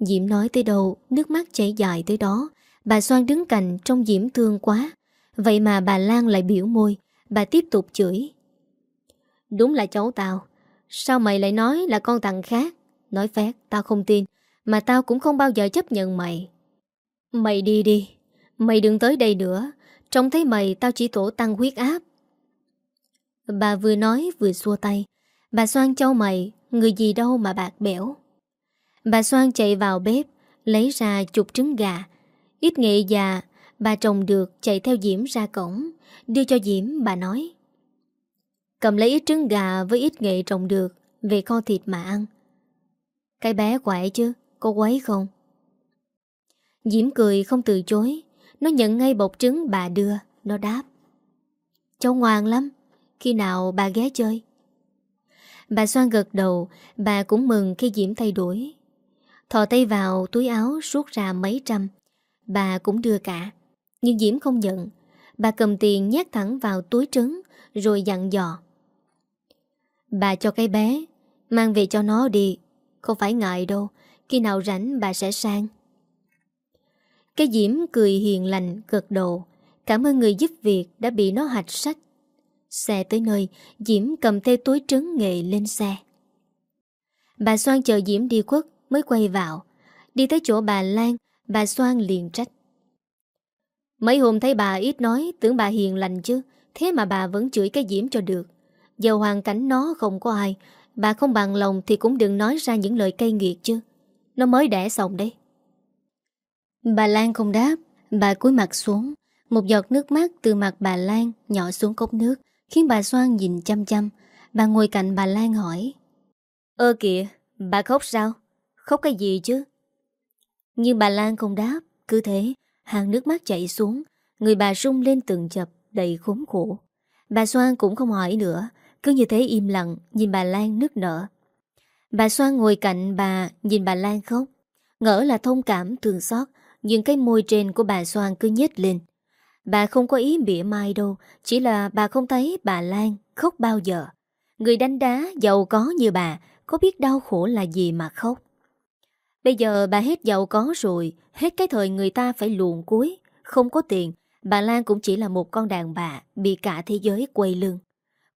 Diễm nói tới đâu, Nước mắt chảy dài tới đó. Bà Soan đứng cạnh trong Diễm thương quá. Vậy mà bà Lan lại biểu môi. Bà tiếp tục chửi. Đúng là cháu tao. Sao mày lại nói là con thằng khác? Nói phét tao không tin. Mà tao cũng không bao giờ chấp nhận mày. Mày đi đi. Mày đừng tới đây nữa. Trông thấy mày, tao chỉ tổ tăng huyết áp. Bà vừa nói, vừa xua tay. Bà xoan châu mày Người gì đâu mà bạc bẽo. Bà Soan chạy vào bếp, Lấy ra chục trứng gà. Ít nghệ già, Bà trồng được chạy theo Diễm ra cổng, Đưa cho Diễm, bà nói. Cầm lấy ít trứng gà với ít nghệ trồng được, Về kho thịt mà ăn. Cái bé quậy chứ, Có quấy không? Diễm cười không từ chối, Nó nhận ngay bột trứng bà đưa, Nó đáp. Cháu ngoan lắm, Khi nào bà ghé chơi Bà xoan gật đầu, Bà cũng mừng khi Diễm thay đổi. Thò tay vào túi áo Rút ra mấy trăm, Bà cũng đưa cả. Nhưng Diễm không nhận. Bà cầm tiền nhét thẳng vào túi trứng, Rồi dặn dò. Bà cho cái bé, Mang về cho nó đi. Không phải ngại đâu, Khi nào rảnh bà sẽ sang. Cái Diễm cười hiền lành, gật đầu. Cảm ơn người giúp việc Đã bị nó hạch sách. Xe tới nơi, Diễm cầm theo túi trứng nghệ lên xe. Bà Soan chờ Diễm đi khuất, Mới quay vào. Đi tới chỗ bà Lan, Bà Soan liền trách. Mấy hôm thấy bà ít nói, Tưởng bà hiền lành chứ, Thế mà bà vẫn chửi cái Diễm cho được. Giờ hoàn cảnh nó không có ai, Bà không bằng lòng thì cũng đừng nói ra những lời cay nghiệt chứ. Nó mới đẻ xong đấy. Bà Lan không đáp, Bà cúi mặt xuống. Một giọt nước mắt từ mặt bà Lan nhỏ xuống cốc nước. Khiến bà Soan nhìn chăm chăm. Bà ngồi cạnh bà Lan hỏi. Ơ kìa, bà khóc sao? Khóc cái gì chứ? Nhưng bà Lan không đáp. Cứ thế, hàng nước mắt chảy xuống. Người bà rung lên từng chập Đầy khốn khổ. Bà Soan cũng không hỏi nữa. Cứ như thế im lặng Nhìn bà Lan nức nở. Bà Soan ngồi cạnh bà Nhìn bà Lan khóc. Ngỡ là thông cảm thương xót Nhưng cái môi trên của bà Soan cứ nhếch lên Bà không có ý bịa mai đâu, Chỉ là bà không thấy bà Lan khóc bao giờ. Người đánh đá giàu có như bà, Có biết đau khổ là gì mà khóc? Bây giờ bà hết giàu có rồi, Hết cái thời người ta phải luồn cuối, Không có tiền, Bà Lan cũng chỉ là một con đàn bà Bị cả thế giới quay lưng.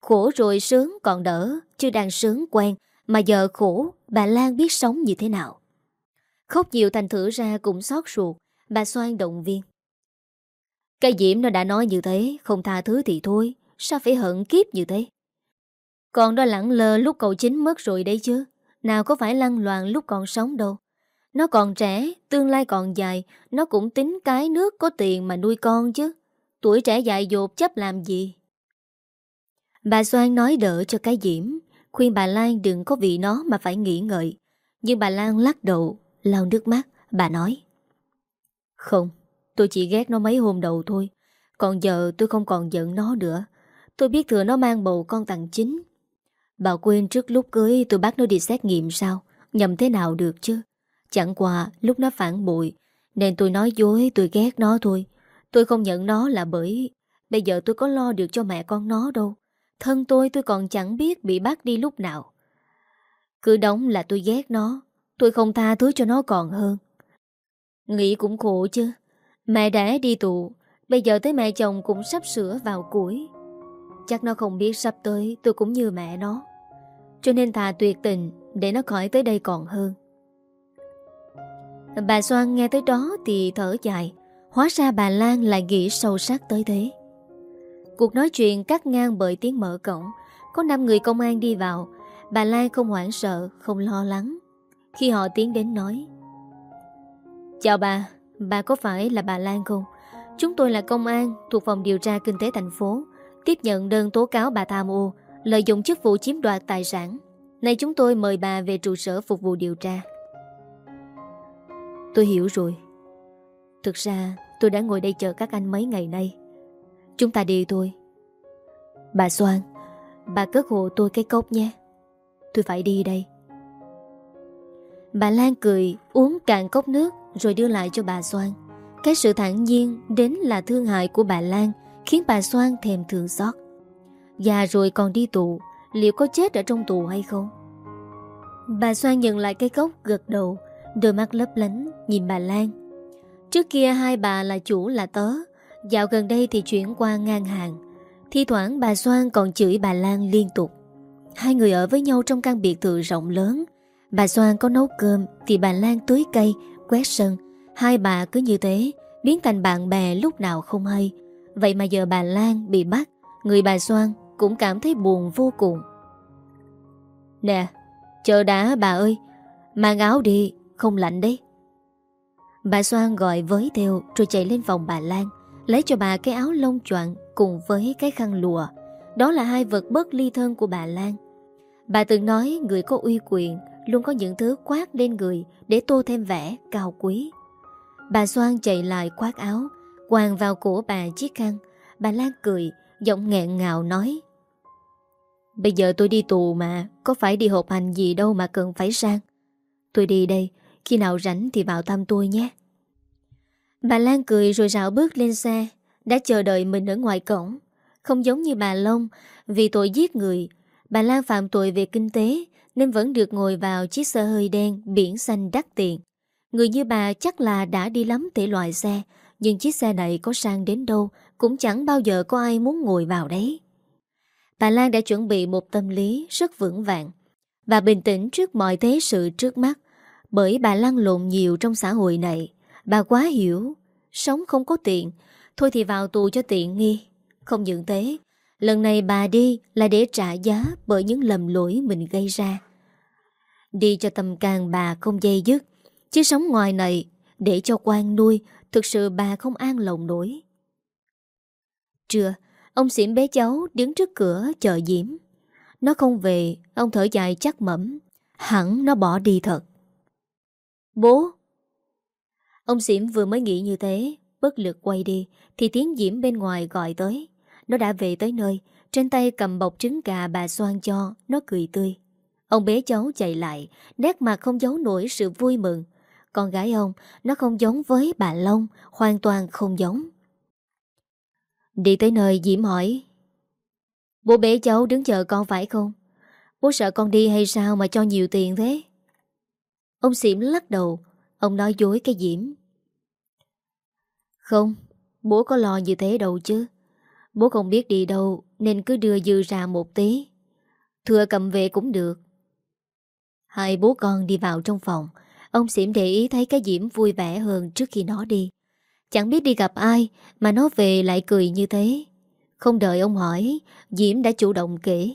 Khổ rồi sướng còn đỡ, Chứ đang sướng quen, Mà giờ khổ, bà Lan biết sống như thế nào? Khóc nhiều thành thử ra cũng xót ruột, Bà xoan động viên. Cái Diễm nó đã nói như thế, Không tha thứ thì thôi, Sao phải hận kiếp như thế? Còn đó lẳng lơ lúc cậu chính mất rồi đấy chứ, Nào có phải lăn loạn lúc còn sống đâu. Nó còn trẻ, Tương lai còn dài, Nó cũng tính cái nước có tiền mà nuôi con chứ. Tuổi trẻ dại dột chấp làm gì? Bà Soan nói đỡ cho cái Diễm, Khuyên bà Lan đừng có vì nó mà phải nghĩ ngợi. Nhưng bà Lan lắc đầu, lau nước mắt, Bà nói, Không Tôi chỉ ghét nó mấy hôm đầu thôi. Còn giờ tôi không còn giận nó nữa. Tôi biết thừa nó mang bầu con tặng chính. Bà quên trước lúc cưới tôi bắt nó đi xét nghiệm sao? Nhầm thế nào được chứ? Chẳng qua lúc nó phản bội, Nên tôi nói dối tôi ghét nó thôi. Tôi không nhận nó là bởi Bây giờ tôi có lo được cho mẹ con nó đâu. Thân tôi tôi còn chẳng biết bị bắt đi lúc nào. Cứ đóng là tôi ghét nó. Tôi không tha thứ cho nó còn hơn. Nghĩ cũng khổ chứ. Mẹ đã đi tù, Bây giờ tới mẹ chồng cũng sắp sửa vào cuối. Chắc nó không biết sắp tới Tôi cũng như mẹ nó. Cho nên thà tuyệt tình Để nó khỏi tới đây còn hơn. Bà Soan nghe tới đó Thì thở dài, Hóa ra bà Lan lại nghĩ sâu sắc tới thế. Cuộc nói chuyện cắt ngang bởi tiếng mở cổng, Có 5 người công an đi vào. Bà Lan không hoảng sợ, Không lo lắng. Khi họ tiến đến nói, Chào bà Bà có phải là bà Lan không? Chúng tôi là công an, thuộc phòng điều tra kinh tế thành phố. Tiếp nhận đơn tố cáo bà tham ô, Lợi dụng chức vụ chiếm đoạt tài sản. Nay chúng tôi mời bà về trụ sở phục vụ điều tra. Tôi hiểu rồi. Thực ra, tôi đã ngồi đây chờ các anh mấy ngày nay. Chúng ta đi thôi. Bà Soan, Bà cất hộ tôi cái cốc nha Tôi phải đi đây. Bà Lan cười, uống cạn cốc nước rồi đưa lại cho bà Soan. Cái sự thản nhiên đến là thương hại của bà Lan Khiến bà Soan thèm thương xót. Già rồi còn đi tù Liệu có chết ở trong tù hay không? Bà Soan nhận lại cái cốc gật đầu Đôi mắt lấp lánh Nhìn bà Lan. Trước kia hai bà là chủ là tớ Dạo gần đây thì chuyển qua ngang hàng. Thi thoảng bà Soan còn chửi bà Lan liên tục. Hai người ở với nhau trong căn biệt thự rộng lớn. Bà Soan có nấu cơm Thì bà Lan tưới cây, quét sân. Hai bà cứ như thế, Biến thành bạn bè lúc nào không hay. Vậy mà giờ bà Lan bị bắt, Người bà Soan cũng cảm thấy buồn vô cùng. Nè, Chờ đã bà ơi, Mang áo đi, Không lạnh đấy. Bà Soan gọi với theo Rồi chạy lên phòng bà Lan, Lấy cho bà cái áo lông choạn Cùng với cái khăn lụa. Đó là hai vật bất ly thân của bà Lan. Bà từng nói người có uy quyền Luôn có những thứ quát lên người Để tô thêm vẻ cao quý. Bà Soan chạy lại quát áo, Quàng vào cổ bà chiếc khăn Bà Lan cười, Giọng nghẹn ngào nói, Bây giờ tôi đi tù mà, Có phải đi hộp hành gì đâu mà cần phải sang. Tôi đi đây, Khi nào rảnh thì vào thăm tôi nhé. Bà Lan cười rồi rảo bước lên xe, Đã chờ đợi mình ở ngoài cổng. Không giống như bà Long, Vì tội giết người, Bà Lan phạm tội về kinh tế nên vẫn được ngồi vào chiếc xe hơi đen, Biển xanh đắt tiền. Người như bà chắc là đã đi lắm thể loại xe, Nhưng chiếc xe này có sang đến đâu Cũng chẳng bao giờ có ai muốn ngồi vào đấy. Bà Lan đã chuẩn bị một tâm lý rất vững vàng Và bình tĩnh trước mọi thế sự trước mắt, Bởi bà lăn lộn nhiều trong xã hội này. Bà quá hiểu, Sống không có tiền Thôi thì vào tù cho tiện nghi. Không những thế Lần này bà đi là để trả giá bởi những lầm lỗi mình gây ra. Đi cho tầm can bà không dây dứt, chứ sống ngoài này để cho quan nuôi, thực sự bà không an lòng nổi. Trưa, ông xỉm bé cháu đứng trước cửa chờ Diễm. Nó không về, ông thở dài chắc mẩm, hẳn nó bỏ đi thật. Bố! Ông xỉm vừa mới nghĩ như thế, bất lực quay đi, thì tiếng Diễm bên ngoài gọi tới. Nó đã về tới nơi, trên tay cầm bọc trứng gà bà xoan cho, nó cười tươi. Ông bé cháu chạy lại, nét mặt không giấu nổi sự vui mừng. Con gái ông, nó không giống với bà Long, hoàn toàn không giống. Đi tới nơi Diễm hỏi Bố bé cháu đứng chờ con phải không? Bố sợ con đi hay sao mà cho nhiều tiền thế? Ông Xỉm lắc đầu Ông nói dối cái Diễm Không Bố có lo như thế đâu chứ Bố không biết đi đâu, Nên cứ đưa dư ra một tí. Thừa cầm về cũng được. Hai bố con đi vào trong phòng. Ông Xỉm để ý thấy cái Diễm vui vẻ hơn trước khi nó đi. Chẳng biết đi gặp ai Mà nó về lại cười như thế. Không đợi ông hỏi, Diễm đã chủ động kể.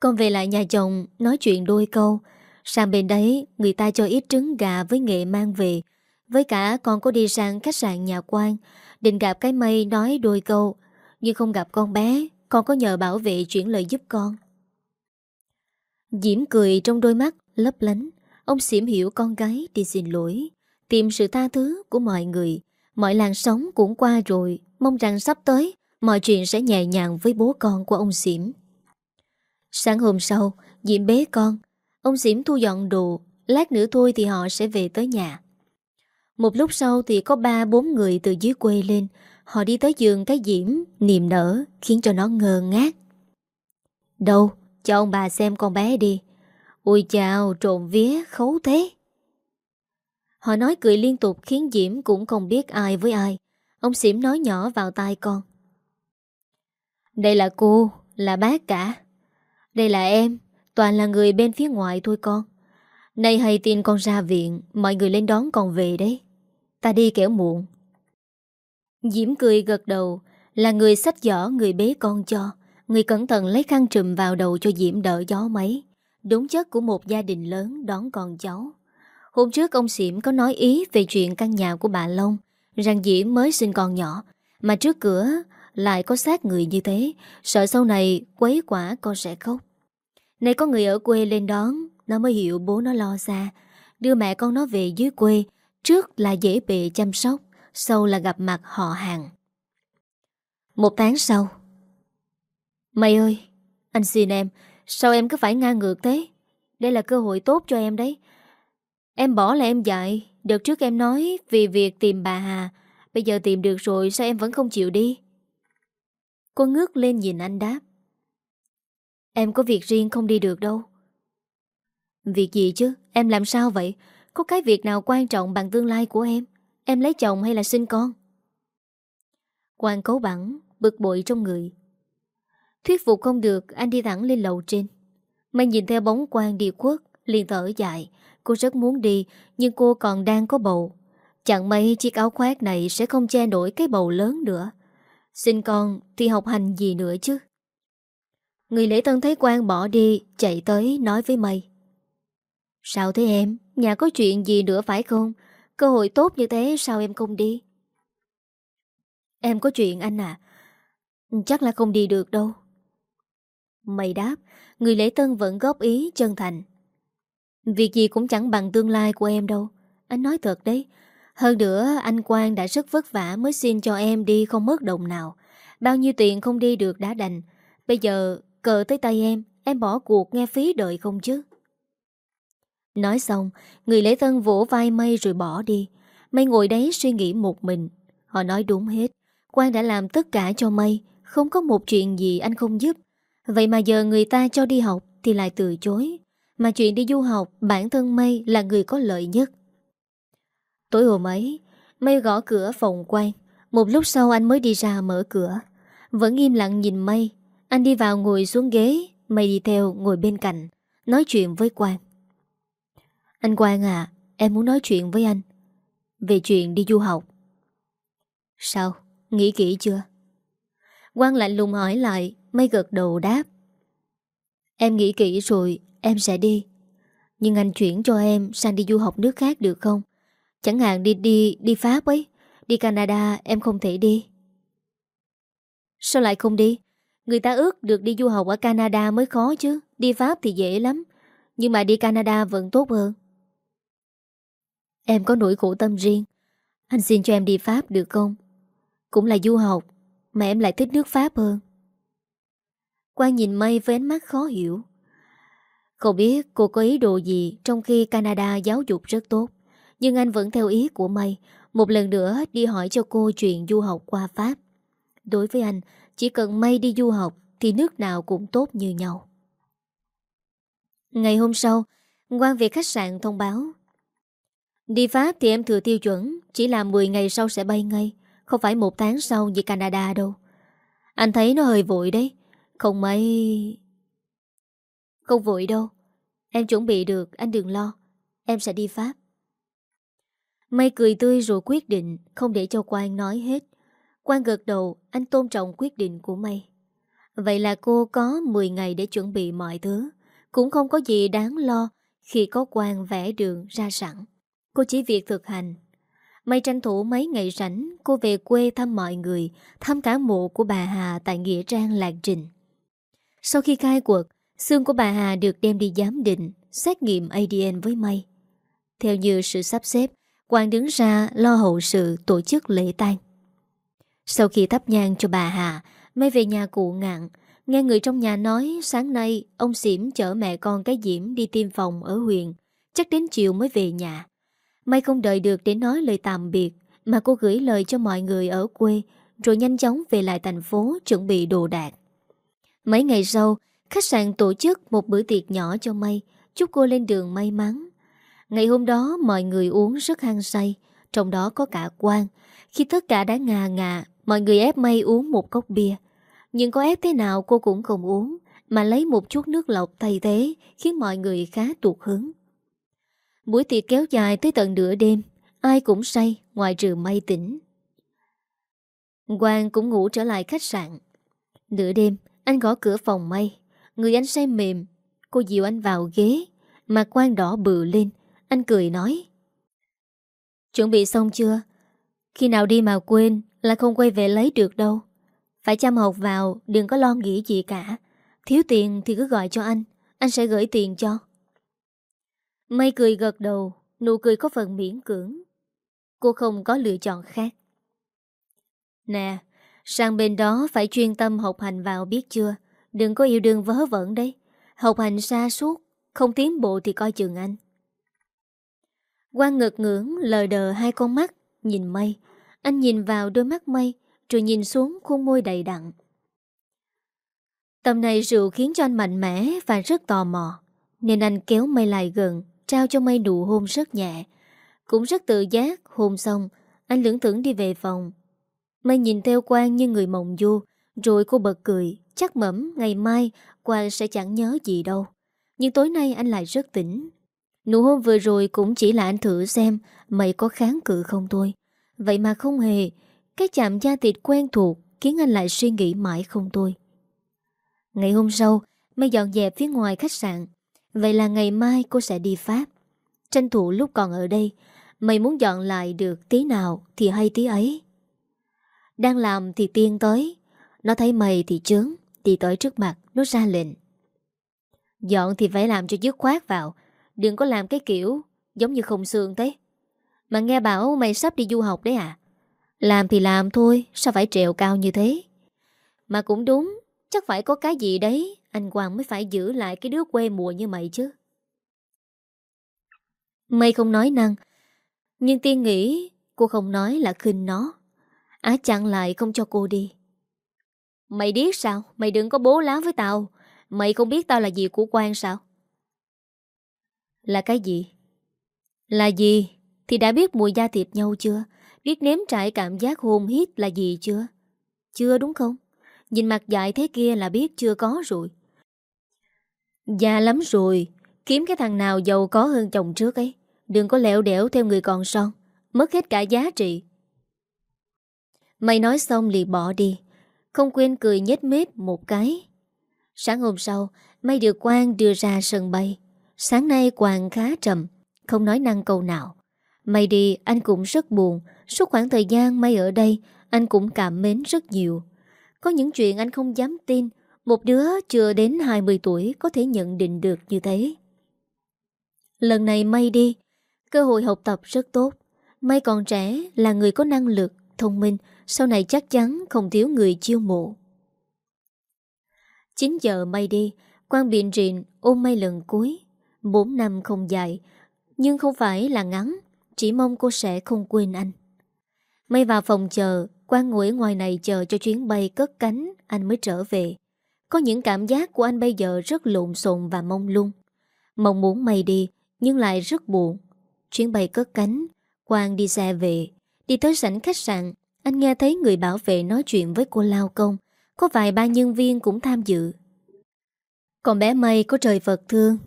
Con về lại nhà chồng, Nói chuyện đôi câu. Sang bên đấy, người ta cho ít trứng gà với nghệ mang về. Với cả con có đi sang khách sạn nhà quan Định gặp cái mây nói đôi câu, Nhưng không gặp con bé, Con có nhờ bảo vệ chuyển lời giúp con. Diễm cười trong đôi mắt lấp lánh, Ông xỉm hiểu con gái đi xin lỗi, Tìm sự tha thứ của mọi người, Mọi làn sóng cũng qua rồi, Mong rằng sắp tới Mọi chuyện sẽ nhẹ nhàng với bố con của ông xỉm. Sáng hôm sau, Diễm bế con, Ông xỉm thu dọn đồ, Lát nữa thôi thì họ sẽ về tới nhà. Một lúc sau thì có ba bốn người từ dưới quê lên Họ đi tới giường cái diễm Niềm nở Khiến cho nó ngơ ngác Đâu cho ông bà xem con bé đi Ui chào trộm vía khấu thế Họ nói cười liên tục khiến Diễm cũng không biết ai với ai. Ông Xỉm nói nhỏ vào tai con. Đây là cô, là bác cả. Đây là em, toàn là người bên phía ngoài thôi con. Nay hay tin con ra viện, mọi người lên đón con về đấy. Ta đi kẻo muộn. Diễm cười gật đầu, là người sách giỏ người bế con cho. Người cẩn thận lấy khăn trùm vào đầu cho Diễm đỡ gió mấy. Đúng chất của một gia đình lớn đón con cháu. Hôm trước ông Xỉm có nói ý về chuyện căn nhà của bà Long, rằng Diễm mới sinh con nhỏ, mà trước cửa lại có xác người như thế, sợ sau này quấy quả con sẽ khóc. Này có người ở quê lên đón, nó mới hiểu bố nó lo xa, đưa mẹ con nó về dưới quê, trước là dễ bề chăm sóc, sau là gặp mặt họ hàng. Một tháng sau. Mày ơi, anh xin em, sao em cứ phải ngang ngược thế? Đây là cơ hội tốt cho em đấy, Em bỏ là em dạy Đợt trước em nói vì việc tìm bà Hà Bây giờ tìm được rồi sao em vẫn không chịu đi? Cô ngước lên nhìn anh đáp. Em có việc riêng không đi được đâu. Việc gì chứ Em làm sao vậy? Có cái việc nào quan trọng bằng tương lai của em? Em lấy chồng hay là sinh con? Quang cấu bẳng Bực bội trong người. Thuyết phục không được, Anh đi thẳng lên lầu trên. Mày nhìn theo bóng Quang đi khuất, liền thở dài. Cô rất muốn đi, Nhưng cô còn đang có bầu. Chẳng may chiếc áo khoác này sẽ không che nổi cái bầu lớn nữa. Sinh con thì học hành gì nữa chứ? Người lễ tân thấy Quang bỏ đi, Chạy tới nói với mày. Sao thế em? Nhà có chuyện gì nữa phải không? Cơ hội tốt như thế sao em không đi? Em có chuyện anh à? Chắc là không đi được đâu. Mày đáp, Người lễ tân vẫn góp ý chân thành. Việc gì cũng chẳng bằng tương lai của em đâu. Anh nói thật đấy. Hơn nữa, anh Quang đã rất vất vả Mới xin cho em đi không mất đồng nào. Bao nhiêu tiền không đi được đã đành. Bây giờ cờ tới tay em Em bỏ cuộc nghe phí đợi không chứ? Nói xong, Người lễ tân vỗ vai mây rồi bỏ đi. Mây ngồi đấy suy nghĩ một mình. Họ nói đúng hết. Quang đã làm tất cả cho mây. Không có một chuyện gì anh không giúp. Vậy mà giờ người ta cho đi học Thì lại từ chối. Mà chuyện đi du học, Bản thân Mây là người có lợi nhất. Tối hôm ấy, Mây gõ cửa phòng quan Một lúc sau anh mới đi ra mở cửa. Vẫn im lặng nhìn Mây. Anh đi vào ngồi xuống ghế. Mây đi theo ngồi bên cạnh, Nói chuyện với Quang. Anh Quang à Em muốn nói chuyện với anh. Về chuyện đi du học. Sao? Nghĩ kỹ chưa? Quang lạnh lùng hỏi lại Mây gật đầu đáp. Em nghĩ kỹ rồi, Em sẽ đi. Nhưng anh chuyển cho em sang đi du học nước khác được không? Chẳng hạn đi đi đi Pháp ấy, Đi Canada, em không thể đi. Sao lại không đi? Người ta ước được đi du học ở Canada mới khó chứ, Đi Pháp thì dễ lắm. Nhưng mà đi Canada vẫn tốt hơn. Em có nỗi khổ tâm riêng. Anh xin cho em đi Pháp được không? Cũng là du học, Mà em lại thích nước Pháp hơn. Quang nhìn Mây với ánh mắt khó hiểu. Không biết cô có ý đồ gì Trong khi Canada giáo dục rất tốt, Nhưng anh vẫn theo ý của Mây Một lần nữa đi hỏi cho cô chuyện du học qua Pháp. Đối với anh, Chỉ cần Mây đi du học Thì nước nào cũng tốt như nhau. Ngày hôm sau quan về khách sạn thông báo. Đi Pháp thì em thừa tiêu chuẩn, Chỉ là 10 ngày sau sẽ bay ngay, Không phải một tháng sau như Canada đâu. Anh thấy nó hơi vội đấy, Không mấy, Không vội đâu. Em chuẩn bị được, anh đừng lo, Em sẽ đi Pháp. Mây cười tươi rồi quyết định Không để cho Quang nói hết. Quang gật đầu, anh tôn trọng quyết định của Mây Vậy là cô có 10 ngày để chuẩn bị mọi thứ, Cũng không có gì đáng lo Khi có Quang vẽ đường ra sẵn. Cô chỉ việc thực hành. May tranh thủ mấy ngày rảnh, Cô về quê thăm mọi người, Thăm cả mộ của bà Hà tại Nghĩa Trang, Lạc Trình. Sau khi khai cuộc Xương của bà Hà được đem đi giám định, Xét nghiệm ADN với May. Theo như sự sắp xếp, Quang đứng ra lo hậu sự tổ chức lễ tang. Sau khi thắp nhang cho bà Hà, May về nhà cụ ngạn. Nghe người trong nhà nói, sáng nay, Ông xỉm chở mẹ con cái Diễm đi tiêm phòng ở huyện, Chắc đến chiều mới về nhà. May không đợi được để nói lời tạm biệt, Mà cô gửi lời cho mọi người ở quê, Rồi nhanh chóng về lại thành phố Chuẩn bị đồ đạc. Mấy ngày sau, Khách sạn tổ chức một bữa tiệc nhỏ cho May, Chúc cô lên đường may mắn. Ngày hôm đó, mọi người uống rất hăng say, Trong đó có cả Quang. Khi tất cả đã ngà ngà, Mọi người ép May uống một cốc bia. Nhưng có ép thế nào cô cũng không uống, Mà lấy một chút nước lọc thay thế, Khiến mọi người khá tuột hứng. Buổi tiệc kéo dài tới tận nửa đêm, Ai cũng say, ngoài trừ May tỉnh Quang cũng ngủ trở lại khách sạn. Nửa đêm, Anh gõ cửa phòng May Người anh say mềm, Cô dìu anh vào ghế. Mặt Quang đỏ bự lên, Anh cười nói. Chuẩn bị xong chưa? Khi nào đi mà quên Là không quay về lấy được đâu. Phải chăm học vào, Đừng có lo nghĩ gì cả. Thiếu tiền thì cứ gọi cho anh Anh sẽ gửi tiền cho. Mây cười gật đầu, nụ cười có phần miễn cưỡng. Cô không có lựa chọn khác. Nè, sang bên đó phải chuyên tâm học hành vào biết chưa? Đừng có yêu đương vớ vẩn đấy. Học hành xa suốt, không tiến bộ thì coi chừng anh. Quang ngực ngưỡng lờ đờ hai con mắt, nhìn mây. Anh nhìn vào đôi mắt mây, rồi nhìn xuống khuôn môi đầy đặn. Tầm này rượu khiến cho anh mạnh mẽ và rất tò mò, nên anh kéo mây lại gần, trao cho mây nụ hôn rất nhẹ. Cũng rất tự giác, hôn xong, anh lưỡng thưởng đi về phòng. Mây nhìn theo quan như người mộng du, rồi cô bật cười, chắc mẩm ngày mai Quang sẽ chẳng nhớ gì đâu. Nhưng tối nay anh lại rất tỉnh. Nụ hôn vừa rồi cũng chỉ là anh thử xem mày có kháng cự không thôi. Vậy mà không hề, cái chạm da thịt quen thuộc khiến anh lại suy nghĩ mãi không thôi. Ngày hôm sau, mây dọn dẹp phía ngoài khách sạn, Vậy là ngày mai cô sẽ đi Pháp. Tranh thủ lúc còn ở đây, Mày muốn dọn lại được tí nào Thì hay tí ấy. Đang làm thì tiên tới, Nó thấy mày thì chướng, thì tới trước mặt nó ra lệnh. Dọn thì phải làm cho dứt khoát vào, Đừng có làm cái kiểu Giống như không xương thế. Mà nghe bảo mày sắp đi du học đấy à? Làm thì làm thôi, Sao phải trèo cao như thế? Mà cũng đúng, Chắc phải có cái gì đấy anh Quang mới phải giữ lại cái đứa quê mùa như mày chứ. Mày không nói năng, nhưng tiên nghĩ cô không nói là khinh nó. Á chặn lại không cho cô đi. Mày biết sao? Mày đừng có bố láo với tao. Mày không biết tao là gì của Quang sao? Là cái gì? Là gì? Thì đã biết mùi da thịt nhau chưa? Biết nếm trải cảm giác hôn hít là gì chưa? Chưa đúng không? Nhìn mặt dại thế kia là biết chưa có rồi. Già lắm rồi, Kiếm cái thằng nào giàu có hơn chồng trước ấy. Đừng có lẹo đẻo theo người còn son, Mất hết cả giá trị. Mày nói xong liền bỏ đi, Không quên cười nhếch mép một cái. Sáng hôm sau, mày được Quang đưa ra sân bay. Sáng nay Quang khá trầm, Không nói năng câu nào. Mày đi, anh cũng rất buồn. Suốt khoảng thời gian mày ở đây, Anh cũng cảm mến rất nhiều. Có những chuyện anh không dám tin một đứa chưa đến 20 tuổi Có thể nhận định được như thế. Lần này may đi, Cơ hội học tập rất tốt. May còn trẻ, là người có năng lực, Thông minh, Sau này chắc chắn không thiếu người chiêu mộ. 9 giờ may đi, Quan biện rịn ôm may lần cuối. 4 năm không dài, Nhưng không phải là ngắn, Chỉ mong cô sẽ không quên anh. May vào phòng chờ, Quan ngồi ngoài này chờ cho chuyến bay cất cánh, Anh mới trở về. Có những cảm giác của anh bây giờ rất lộn xộn và mông lung. Mong muốn Mây đi, Nhưng lại rất buồn. Chuyến bay cất cánh, Quang đi xe về. Đi tới sảnh khách sạn, Anh nghe thấy người bảo vệ nói chuyện với cô Lao Công. Có vài ba nhân viên cũng tham dự. Còn bé Mây có trời Phật thương.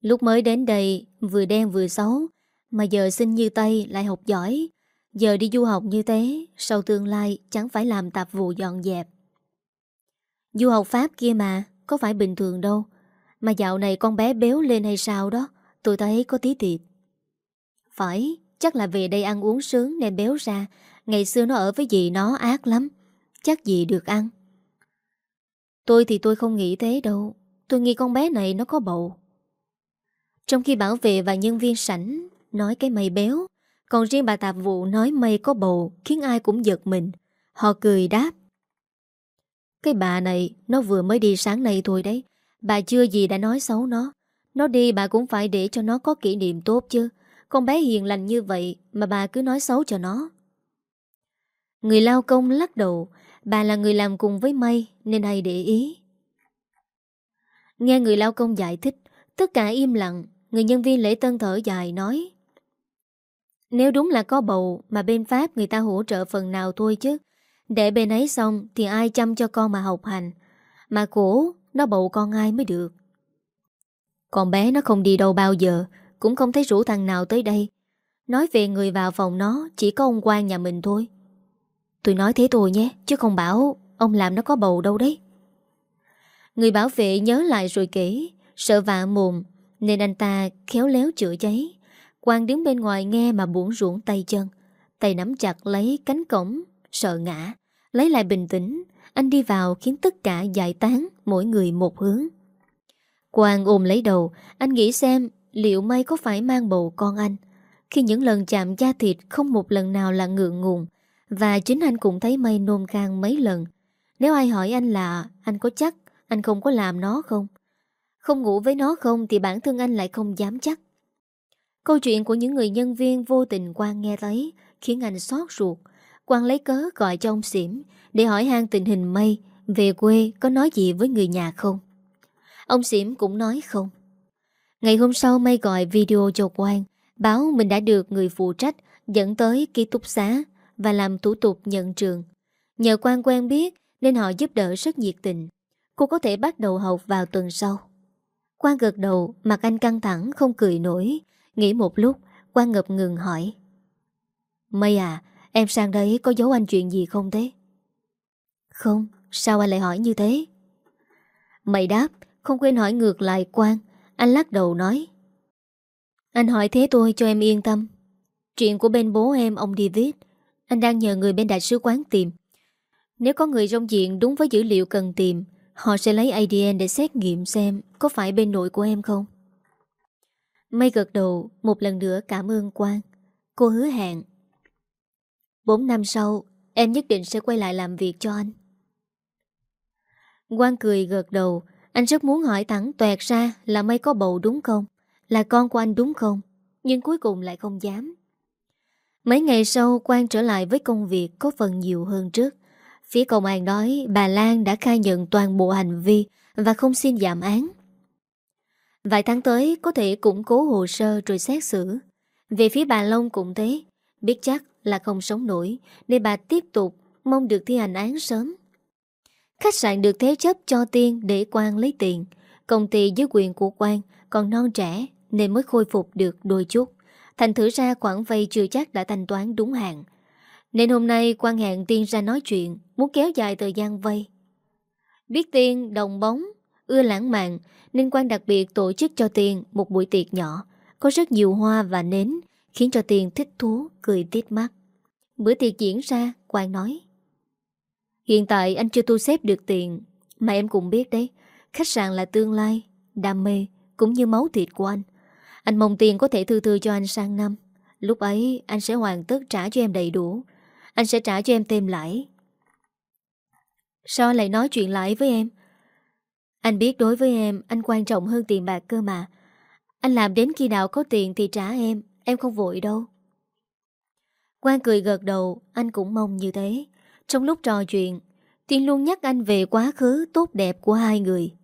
Lúc mới đến đây, Vừa đen vừa xấu, Mà giờ sinh như Tây lại học giỏi. Giờ đi du học như thế, Sau tương lai chẳng phải làm tạp vụ dọn dẹp. Du học Pháp kia mà, Có phải bình thường đâu. Mà dạo này con bé béo lên hay sao đó, Tôi thấy có tí tiệt Phải, Chắc là về đây ăn uống sướng nên béo ra. Ngày xưa nó ở với dì nó ác lắm. Chắc dì được ăn. Tôi thì tôi không nghĩ thế đâu. Tôi nghĩ con bé này nó có bầu. Trong khi bảo vệ và nhân viên sảnh, Nói cái mày béo, Còn riêng bà tạp vụ nói mày có bầu Khiến ai cũng giật mình. Họ cười đáp cái bà này, Nó vừa mới đi sáng nay thôi đấy. Bà chưa gì đã nói xấu nó. Nó đi bà cũng phải để cho nó có kỷ niệm tốt chứ. Con bé hiền lành như vậy Mà bà cứ nói xấu cho nó. Người lao công lắc đầu. Bà là người làm cùng với Mây Nên hay để ý. Nghe người lao công giải thích, Tất cả im lặng. Người nhân viên lễ tân thở dài nói, Nếu đúng là có bầu Mà bên Pháp người ta hỗ trợ phần nào thôi chứ. Để bên ấy xong Thì ai chăm cho con mà học hành? Mà cổ, Nó bầu con ai mới được? Con bé nó không đi đâu bao giờ, cũng không thấy rủ thằng nào tới đây. Nói về người vào phòng nó, Chỉ có ông quan nhà mình thôi. Tôi nói thế thôi nhé, Chứ không bảo ông làm nó có bầu đâu đấy. Người bảo vệ nhớ lại rồi kể, Sợ vạ mồm, Nên anh ta khéo léo chữa cháy. Quang đứng bên ngoài nghe mà buồn ruộng tay chân. Tay nắm chặt lấy cánh cổng, Sợ ngã. Lấy lại bình tĩnh, Anh đi vào khiến tất cả giải tán Mỗi người một hướng. Quang ôm lấy đầu, Anh nghĩ xem Liệu May có phải mang bầu con anh. Khi những lần chạm da thịt Không một lần nào là ngượng ngùng, Và chính anh cũng thấy May nôn khang mấy lần. Nếu ai hỏi anh là, Anh có chắc anh không có làm nó không? Không ngủ với nó không Thì bản thân anh lại không dám chắc. Câu chuyện của những người nhân viên Vô tình Quang nghe thấy Khiến anh xót ruột. Quang lấy cớ gọi cho ông xỉm Để hỏi han tình hình Mây, Về quê có nói gì với người nhà không? Ông xỉm cũng nói không. Ngày hôm sau Mây gọi video cho Quang Báo mình đã được người phụ trách Dẫn tới ký túc xá Và làm thủ tục nhận trường. Nhờ Quang quen biết Nên họ giúp đỡ rất nhiệt tình. Cô có thể bắt đầu học vào tuần sau. Quang gật đầu, Mặt anh căng thẳng, không cười nổi. Nghĩ một lúc Quang ngập ngừng hỏi. Mây à Em sang đấy có giấu anh chuyện gì không thế? Không, Sao anh lại hỏi như thế? Mày đáp, Không quên hỏi ngược lại Quang. Anh lắc đầu nói. Anh hỏi thế tôi cho em yên tâm. Chuyện của bên bố em, ông David Anh đang nhờ người bên đại sứ quán tìm. Nếu có người trong diện đúng với dữ liệu cần tìm, Họ sẽ lấy ADN để xét nghiệm xem Có phải bên nội của em không. Mây gật đầu, Một lần nữa cảm ơn Quang. Cô hứa hẹn 4 năm sau Em nhất định sẽ quay lại làm việc cho anh Quang cười gật đầu anh rất muốn hỏi thẳng toẹt ra là mây có bầu đúng không? Là con của anh đúng không? Nhưng cuối cùng lại không dám. Mấy ngày sau Quang trở lại với công việc có phần nhiều hơn trước. Phía công an nói bà Lan đã khai nhận toàn bộ hành vi và không xin giảm án. Vài tháng tới có thể củng cố hồ sơ rồi xét xử. Về phía bà Long cũng thế, biết chắc là không sống nổi, nên bà tiếp tục mong được thi hành án sớm. Khách sạn được thế chấp cho Tiên để quan lấy tiền. Công ty dưới quyền của quan còn non trẻ nên mới khôi phục được đôi chút. Thành thử ra khoản vay chưa chắc đã thanh toán đúng hạn. Nên hôm nay quan hẹn Tiên ra nói chuyện, Muốn kéo dài thời gian vay Biết Tiên đồng bóng, Ưa lãng mạn, Nên quan đặc biệt tổ chức cho Tiên một buổi tiệc nhỏ, Có rất nhiều hoa và nến Khiến cho tiền thích thú cười tít mắt. Bữa tiệc diễn ra Quang nói. Hiện tại anh chưa tu xếp được tiền Mà em cũng biết đấy Khách sạn là tương lai, đam mê Cũng như máu thịt của anh. Anh mong tiền có thể thư thư cho anh sang năm. Lúc ấy anh sẽ hoàn tất trả cho em đầy đủ. Anh sẽ trả cho em thêm lãi. Sao lại nói chuyện lại với em? Anh biết đối với em Anh quan trọng hơn tiền bạc cơ mà. Anh làm đến khi nào có tiền thì trả em. Em không vội đâu. Quang cười gật đầu, Anh cũng mong như thế. Trong lúc trò chuyện, Tiên luôn nhắc anh về quá khứ tốt đẹp của hai người.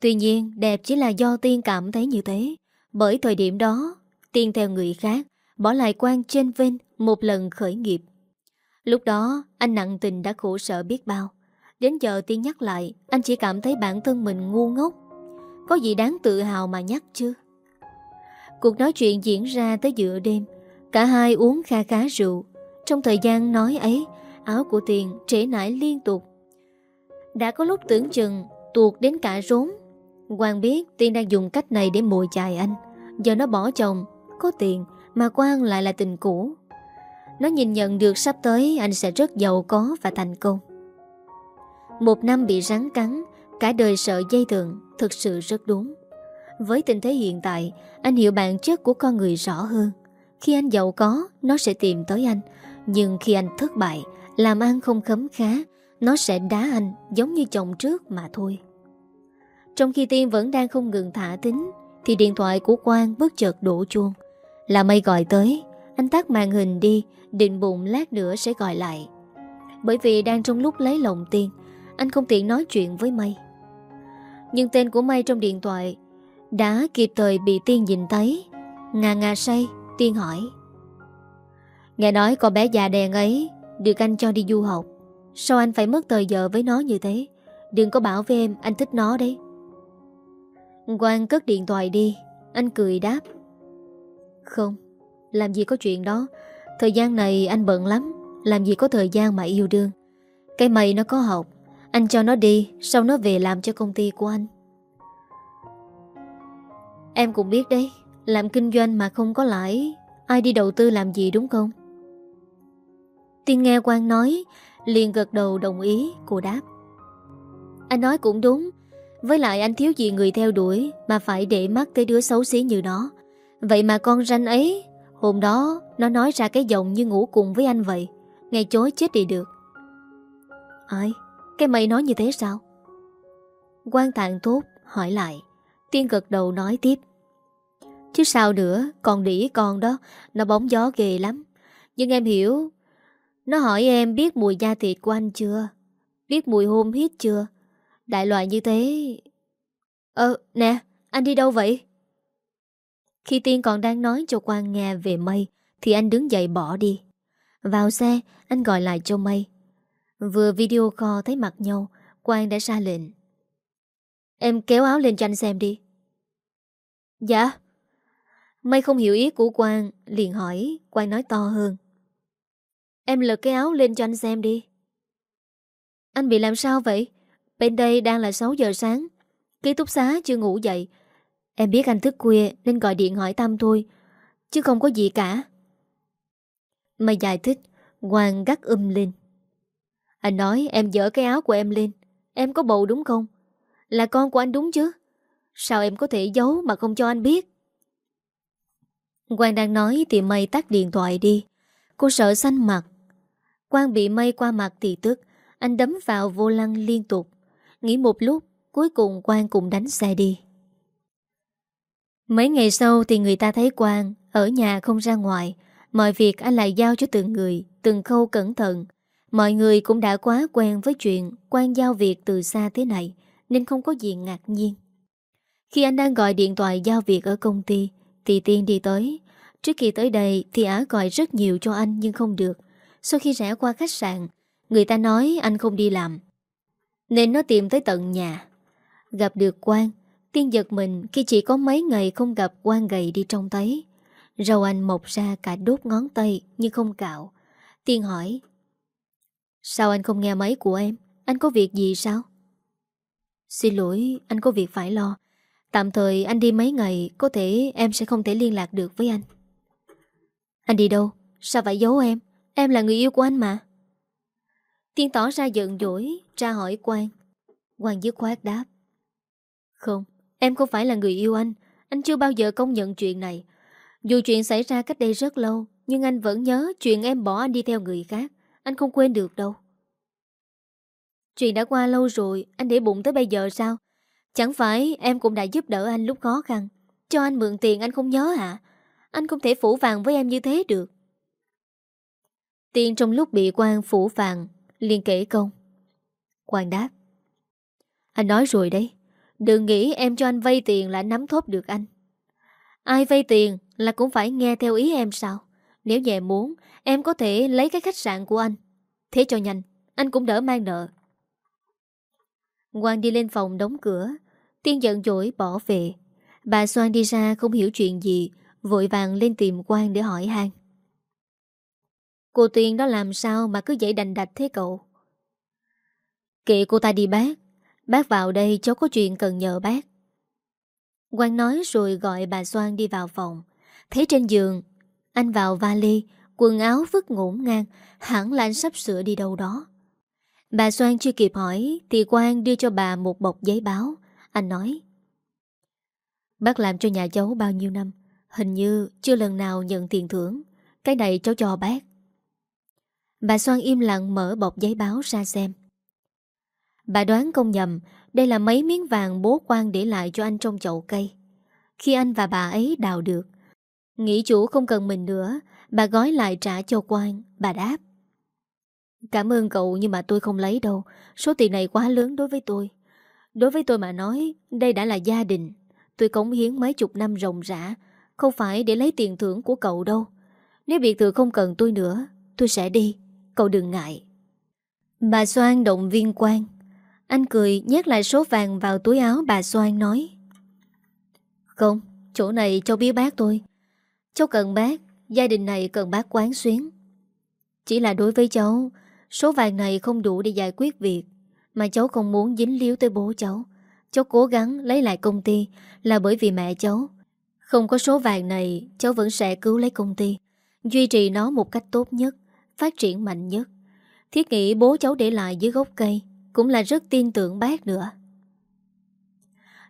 Tuy nhiên, đẹp chỉ là do Tiên cảm thấy như thế. Bởi thời điểm đó, Tiên theo người khác, Bỏ lại Quang trên vinh Một lần khởi nghiệp. Lúc đó, anh nặng tình đã khổ sở biết bao. Đến giờ Tiên nhắc lại, Anh chỉ cảm thấy bản thân mình ngu ngốc. Có gì đáng tự hào mà nhắc chứ? Cuộc nói chuyện diễn ra tới giữa đêm. Cả hai uống kha khá rượu. Trong thời gian nói ấy, Áo của Tiền trễ nải liên tục. Đã có lúc tưởng chừng, Tuột đến cả rốn. Quang biết Tiên đang dùng cách này để mồi chài anh. Giờ nó bỏ chồng, Có tiền Mà Quang lại là tình cũ. Nó nhìn nhận được sắp tới Anh sẽ rất giàu có và thành công. Một năm bị rắn cắn, Cả đời sợ dây thừng, Thực sự rất đúng. Với tình thế hiện tại, Anh hiểu bản chất của con người rõ hơn. Khi anh giàu có, Nó sẽ tìm tới anh. Nhưng khi anh thất bại, Làm ăn không khấm khá, Nó sẽ đá anh giống như chồng trước mà thôi. Trong khi Tiên vẫn đang không ngừng thả tính, Thì điện thoại của Quang bất chợt đổ chuông. Là mây gọi tới, Anh tắt màn hình đi, Định bụng lát nữa sẽ gọi lại. Bởi vì đang trong lúc lấy lòng Tiên, Anh không tiện nói chuyện với mây. Nhưng tên của mây trong điện thoại đã kịp thời bị Tiên nhìn thấy. Ngà ngà say, Tiên hỏi. Nghe nói con bé già đèn ấy Được anh cho đi du học. Sao anh phải mất thời giờ với nó như thế? Đừng có bảo với em anh thích nó đấy. Quang cất điện thoại đi. Anh cười đáp. Không, Làm gì có chuyện đó. Thời gian này anh bận lắm. Làm gì có thời gian mà yêu đương. Cái mày nó có học. Anh cho nó đi, Sau nó về làm cho công ty của anh. Em cũng biết đấy, Làm kinh doanh mà không có lãi. Ai đi đầu tư làm gì đúng không? Tiên nghe Quang nói, liền gật đầu đồng ý, Cô đáp. Anh nói cũng đúng, Với lại anh thiếu gì người theo đuổi Mà phải để mắt tới đứa xấu xí như nó. Vậy mà con ranh ấy, Hôm đó nó nói ra cái giọng như ngủ cùng với anh vậy Ngày chối chết đi được. Ai, Cái mày nói như thế sao? Quang tạng tốt hỏi lại. Tiên gật đầu nói tiếp. Chứ sao nữa Còn đỉ con đó, Nó bóng gió ghê lắm. Nhưng em hiểu, Nó hỏi em biết mùi da thịt của anh chưa? Biết mùi hôn hít chưa? Đại loại như thế. Ờ nè, Anh đi đâu vậy? Khi Tiên còn đang nói cho Quang nghe về mây, Thì anh đứng dậy bỏ đi. Vào xe, Anh gọi lại cho mây. Vừa video call thấy mặt nhau, Quang đã ra lệnh. Em kéo áo lên cho anh xem đi. Dạ? May không hiểu ý của Quang, Liền hỏi, Quang nói to hơn. Em lật cái áo lên cho anh xem đi. Anh bị làm sao vậy? Bên đây đang là 6 giờ sáng. Ký túc xá chưa ngủ dậy. Em biết anh thức khuya, nên gọi điện hỏi tâm thôi. Chứ không có gì cả. Mày giải thích, Quang gắt um lên. Anh nói em dỡ cái áo của em lên. Em có bầu đúng không? Là con của anh đúng chứ? Sao em có thể giấu mà không cho anh biết? Quang đang nói thì mây tắt điện thoại đi. Cô sợ xanh mặt. Quang bị mây qua mặt thì tức. Anh đấm vào vô lăng liên tục. Nghĩ một lúc, Cuối cùng Quang cũng đánh xe đi. Mấy ngày sau thì người ta thấy Quang Ở nhà không ra ngoài. Mọi việc anh lại giao cho từng người, Từng khâu cẩn thận. Mọi người cũng đã quá quen với chuyện Quang giao việc từ xa thế này, Nên không có gì ngạc nhiên. Khi anh đang gọi điện thoại giao việc ở công ty thì Tiên đi tới. Trước khi tới đây thì Á gọi rất nhiều cho anh nhưng không được. Sau khi rẽ qua khách sạn, Người ta nói anh không đi làm, Nên nó tìm tới tận nhà. Gặp được Quang, Tiên giật mình khi chỉ có mấy ngày không gặp Quang gầy đi trong tấy. Râu anh mọc ra cả đốt ngón tay Nhưng không cạo. Tiên hỏi, Sao anh không nghe máy của em? Anh có việc gì sao? Xin lỗi, anh có việc phải lo. Tạm thời anh đi mấy ngày, Có thể em sẽ không thể liên lạc được với anh. Anh đi đâu? Sao phải giấu em? Em là người yêu của anh mà. Tiên tỏ ra giận dỗi Ra hỏi Quang. Quang dứt khoát đáp. Không, Em không phải là người yêu anh. Anh chưa bao giờ công nhận chuyện này. Dù chuyện xảy ra cách đây rất lâu, Nhưng anh vẫn nhớ chuyện em bỏ anh đi theo người khác. Anh không quên được đâu. Chuyện đã qua lâu rồi, Anh để bụng tới bây giờ sao? Chẳng phải em cũng đã giúp đỡ anh lúc khó khăn. Cho anh mượn tiền anh không nhớ hả? Anh không thể phủ vàng với em như thế được. Tiền trong lúc bị quan phủ vàng liền kể công Quang đáp. Anh nói rồi đấy. Đừng nghĩ em cho anh vay tiền là nắm thốt được anh. Ai vay tiền là cũng phải nghe theo ý em sao? Nếu nhà muốn, Em có thể lấy cái khách sạn của anh. Thế cho nhanh, Anh cũng đỡ mang nợ. Quang đi lên phòng đóng cửa. Tiên giận dỗi bỏ về. Bà Soan đi ra không hiểu chuyện gì, Vội vàng lên tìm Quang để hỏi han. Cô Tiên đó làm sao mà cứ dậy đành đạch thế cậu? Kệ cô ta đi bác. Bác vào đây cháu có chuyện cần nhờ bác. Quang nói rồi gọi bà Soan đi vào phòng. Thấy trên giường, Anh vào vali, Quần áo vứt ngổn ngang, Hẳn là anh sắp sửa đi đâu đó. Bà Soan chưa kịp hỏi Thì Quang đưa cho bà một bọc giấy báo. Anh nói, Bác làm cho nhà cháu bao nhiêu năm, Hình như chưa lần nào nhận tiền thưởng. Cái này cháu cho bác. Bà Soan im lặng mở bọc giấy báo ra xem. Bà đoán không nhầm, Đây là mấy miếng vàng bố quan để lại cho anh trong chậu cây. Khi anh và bà ấy đào được, Nghĩ chủ không cần mình nữa, Bà gói lại trả cho quan Bà đáp. Cảm ơn cậu nhưng mà tôi không lấy đâu. Số tiền này quá lớn đối với tôi. Đối với tôi mà nói, Đây đã là gia đình. Tôi cống hiến mấy chục năm rộng rã, Không phải để lấy tiền thưởng của cậu đâu. Nếu biệt thự không cần tôi nữa, Tôi sẽ đi. Cậu đừng ngại. Bà Soan động viên quan Anh cười, nhét lại số vàng vào túi áo bà Soan nói. Không, Chỗ này cho biết bác tôi. Cháu cần bác, Gia đình này cần bác quán xuyến. Chỉ là đối với cháu Số vàng này không đủ để giải quyết việc Mà cháu không muốn dính líu tới bố cháu. Cháu cố gắng lấy lại công ty Là bởi vì mẹ cháu. Không có số vàng này, Cháu vẫn sẽ cứu lấy công ty, Duy trì nó một cách tốt nhất, Phát triển mạnh nhất. Thiết nghĩ bố cháu để lại dưới gốc cây Cũng là rất tin tưởng bác nữa.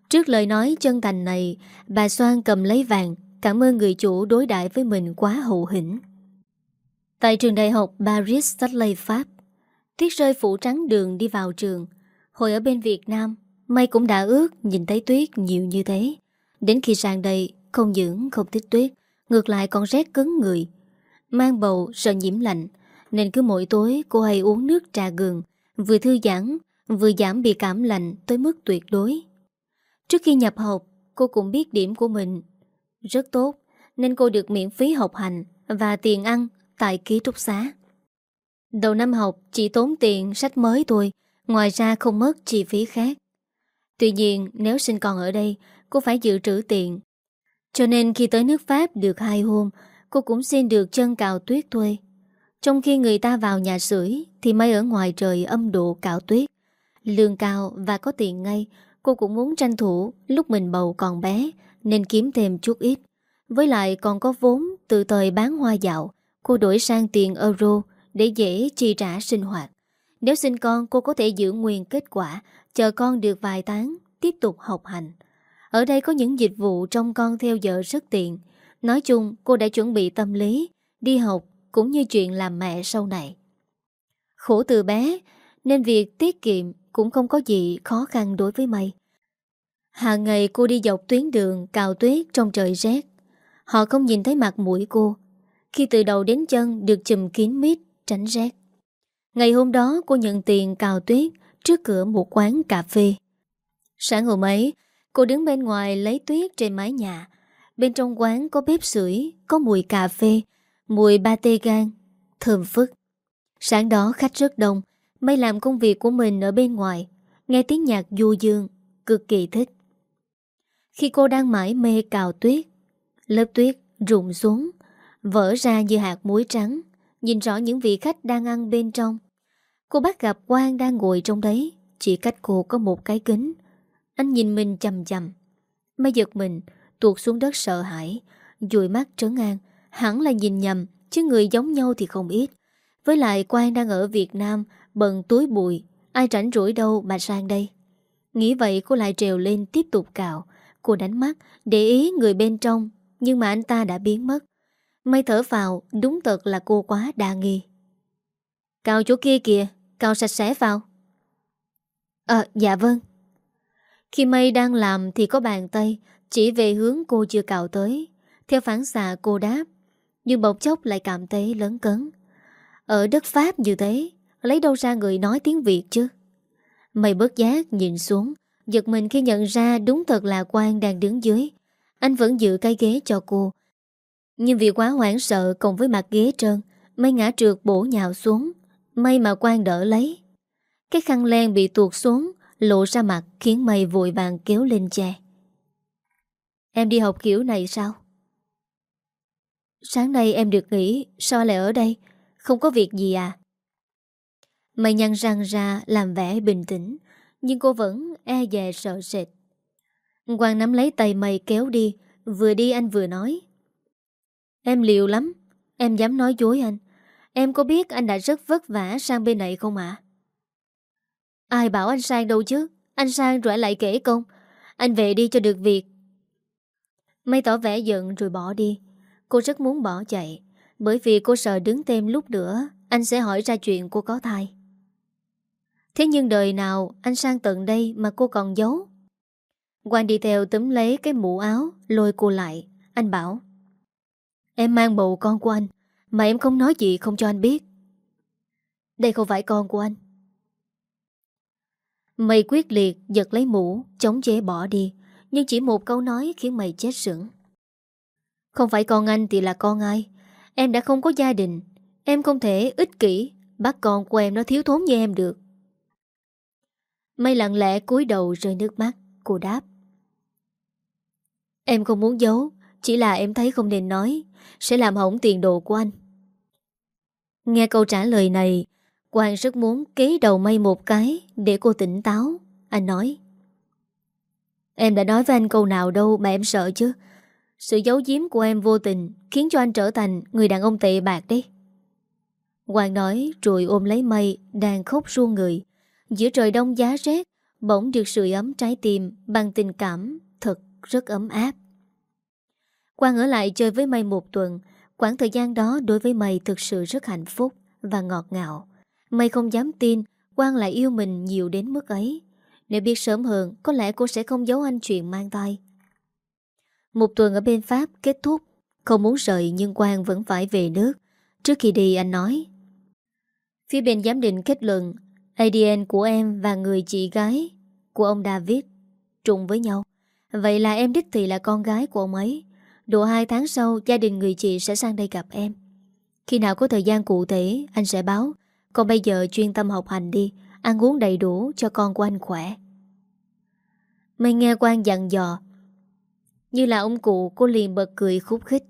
Trước lời nói chân thành này, Bà Soan cầm lấy vàng, Cảm ơn người chủ đối đãi với mình quá hậu hĩnh. Tại trường đại học Paris Dudley Pháp, Tuyết rơi phủ trắng đường đi vào trường. Hồi ở bên Việt Nam May cũng đã ước nhìn thấy tuyết nhiều như thế. Đến khi sang đây, Không dưỡng không thích tuyết, Ngược lại còn rét cứng người. Mang bầu, sợ nhiễm lạnh, Nên cứ mỗi tối cô hay uống nước trà gừng, Vừa thư giãn, Vừa giảm bị cảm lạnh tới mức tuyệt đối. Trước khi nhập học, Cô cũng biết điểm của mình. Rất tốt, Nên cô được miễn phí học hành Và tiền ăn tại ký túc xá. Đầu năm học chỉ tốn tiền sách mới thôi Ngoài ra không mất chi phí khác. Tuy nhiên, nếu sinh còn ở đây, Cô phải dự trữ tiền. Cho nên khi tới nước Pháp được hai hôm, Cô cũng xin được chân cào tuyết thuê. Trong khi người ta vào nhà sưởi, Thì mây ở ngoài trời âm độ cạo tuyết. Lương cao và có tiền ngay, Cô cũng muốn tranh thủ Lúc mình bầu còn bé Nên kiếm thêm chút ít. Với lại còn có vốn từ thời bán hoa dạo Cô đổi sang tiền euro Để dễ chi trả sinh hoạt. Nếu sinh con, cô có thể giữ nguyên kết quả, Chờ con được vài tháng, Tiếp tục học hành. Ở đây có những dịch vụ trong con theo vợ rất tiện. Nói chung, cô đã chuẩn bị tâm lý, Đi học cũng như chuyện làm mẹ sau này. Khổ từ bé, Nên việc tiết kiệm Cũng không có gì khó khăn đối với mây Hàng ngày cô đi dọc tuyến đường Cào tuyết trong trời rét. Họ không nhìn thấy mặt mũi cô khi từ đầu đến chân được chùm kín mít, Tránh rét. Ngày hôm đó, cô nhận tiền cào tuyết Trước cửa một quán cà phê. Sáng hôm ấy, Cô đứng bên ngoài lấy tuyết trên mái nhà. Bên trong quán có bếp sưởi Có mùi cà phê, Mùi ba tê gan, Thơm phức. Sáng đó, khách rất đông Mây làm công việc của mình ở bên ngoài, Nghe tiếng nhạc du dương, Cực kỳ thích. Khi cô đang mãi mê cào tuyết, Lớp tuyết rụng xuống Vỡ ra như hạt muối trắng, Nhìn rõ những vị khách đang ăn bên trong. Cô bắt gặp Quang đang ngồi trong đấy, Chỉ cách cô có một cái kính. Anh nhìn mình chầm chầm. Mới giật mình, Tuột xuống đất sợ hãi, Dùi mắt trấn an. Hẳn là nhìn nhầm, Chứ người giống nhau thì không ít. Với lại Quang đang ở Việt Nam, Bận túi bụi, Ai rảnh rỗi đâu mà sang đây. Nghĩ vậy cô lại trèo lên tiếp tục cạo Cô đánh mắt, Để ý người bên trong, Nhưng mà anh ta đã biến mất. Mây thở vào, Đúng thật là cô quá đa nghi. Cào chỗ kia kìa, cào sạch sẽ vào. Ờ dạ vâng. Khi mây đang làm thì có bàn tay, Chỉ về hướng cô chưa cào tới. Theo phản xạ, cô đáp, Nhưng bỗng chốc lại cảm thấy lớn cấn. Ở đất Pháp như thế, Lấy đâu ra người nói tiếng Việt chứ? Mày bớt giác, nhìn xuống, Giật mình khi nhận ra đúng thật là Quang đang đứng dưới. Anh vẫn giữ cái ghế cho cô nhưng vì quá hoảng sợ cùng với mặt ghế trơn Mây ngã trượt bổ nhào xuống mây mà Quang đỡ lấy Cái khăn len bị tuột xuống, Lộ ra mặt, khiến mây vội vàng kéo lên che Em đi học kiểu này sao? Sáng nay em được nghỉ, Sao lại ở đây? Không có việc gì à? mây nhăn răng ra, làm vẻ bình tĩnh, Nhưng cô vẫn e dè sợ sệt Quang nắm lấy tay mây kéo đi, Vừa đi anh vừa nói Em liều lắm. Em dám nói dối anh. Em có biết anh đã rất vất vả sang bên này không ạ? Ai bảo anh sang đâu chứ? Anh sang rồi lại kể công. Anh về đi cho được việc. Mây tỏ vẻ giận rồi bỏ đi. Cô rất muốn bỏ chạy. Bởi vì cô sợ đứng thêm lúc nữa, Anh sẽ hỏi ra chuyện cô có thai. Thế nhưng đời nào anh sang tận đây mà cô còn giấu? Quang đi theo túm lấy cái mũ áo, Lôi cô lại. Anh bảo Em mang bầu con của anh, Mà em không nói gì không cho anh biết. Đây không phải con của anh. Mày quyết liệt giật lấy mũ, Chống chế bỏ đi, Nhưng chỉ một câu nói khiến mày chết sững. Không phải con anh thì là con ai? Em đã không có gia đình. Em không thể ích kỷ, Bắt con của em nó thiếu thốn như em được. Mây lặng lẽ cúi đầu rơi nước mắt, Cô đáp. Em không muốn giấu chỉ là em thấy không nên nói, Sẽ làm hỏng tiền đồ của anh. Nghe câu trả lời này, Quang rất muốn kế đầu mây một cái Để cô tỉnh táo. Anh nói, Em đã nói với anh câu nào đâu mà em sợ chứ? Sự giấu giếm của em vô tình Khiến cho anh trở thành người đàn ông tệ bạc đấy. Hoàng nói, rồi ôm lấy mây, Đang khóc ruông người. Giữa trời đông giá rét, Bỗng được sưởi ấm trái tim, Bằng tình cảm thật rất ấm áp. Quang ở lại chơi với mây một tuần. Quãng thời gian đó đối với mây thực sự rất hạnh phúc Và ngọt ngào. Mây không dám tin Quang lại yêu mình nhiều đến mức ấy. Nếu biết sớm hơn, Có lẽ cô sẽ không giấu anh chuyện mang tay Một tuần ở bên Pháp kết thúc. Không muốn rời nhưng Quang vẫn phải về nước. Trước khi đi, anh nói, Phía bên giám định kết luận ADN của em và người chị gái của ông David trùng với nhau. Vậy là em đích thị là con gái của ông ấy. Độ 2 tháng sau, gia đình người chị sẽ sang đây gặp em. Khi nào có thời gian cụ thể, anh sẽ báo. Còn bây giờ chuyên tâm học hành đi, ăn uống đầy đủ cho con của anh khỏe. Mày nghe quan dặn dò. Như là ông cụ, cô liền bật cười khúc khích.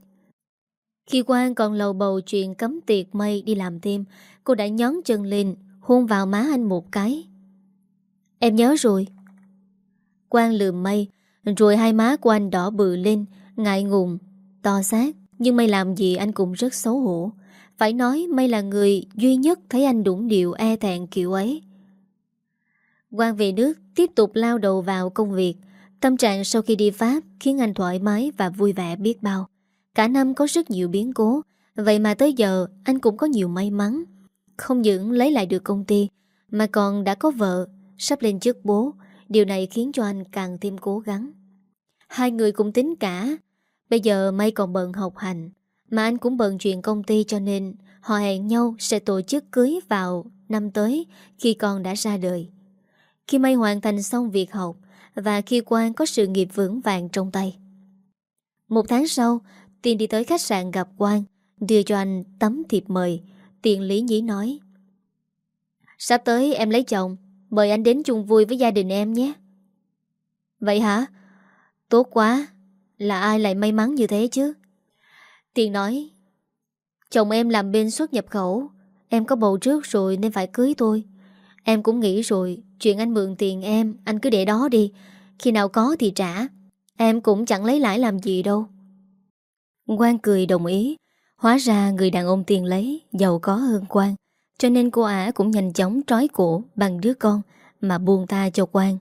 Khi quan còn lầu bầu chuyện cấm tiệc mây đi làm thêm, cô đã nhón chân lên hôn vào má anh một cái. Em nhớ rồi. Quang lườm mây, rồi hai má của anh đỏ bự lên, ngại ngùng, to xác. Nhưng mây làm gì anh cũng rất xấu hổ. Phải nói mây là người duy nhất thấy anh đụng điệu e thẹn kiểu ấy. Quang về nước tiếp tục lao đầu vào công việc. Tâm trạng sau khi đi Pháp khiến anh thoải mái và vui vẻ biết bao. Cả năm có rất nhiều biến cố, vậy mà tới giờ anh cũng có nhiều may mắn. Không những lấy lại được công ty Mà còn đã có vợ Sắp lên chức bố Điều này khiến cho anh càng thêm cố gắng Hai người cũng tính cả Bây giờ May còn bận học hành, Mà anh cũng bận chuyện công ty cho nên Họ hẹn nhau sẽ tổ chức cưới vào Năm tới Khi con đã ra đời. Khi May hoàn thành xong việc học Và khi Quang có sự nghiệp vững vàng trong tay. Một tháng sau, Tiên đi tới khách sạn gặp Quang Đưa cho anh tấm thiệp mời Tiền lý nhí nói. Sắp tới em lấy chồng, Mời anh đến chung vui với gia đình em nhé. Vậy hả? Tốt quá. Là ai lại may mắn như thế chứ? Tiền nói, Chồng em làm bên xuất nhập khẩu. Em có bầu trước rồi nên phải cưới tôi. Em cũng nghĩ rồi, Chuyện anh mượn tiền em, Anh cứ để đó đi. Khi nào có thì trả. Em cũng chẳng lấy lãi làm gì đâu. Quang cười đồng ý. Hóa ra người đàn ông tiền lấy, Giàu có hơn Quang, Cho nên cô ả cũng nhanh chóng trói cổ Bằng đứa con Mà buông ta cho Quang.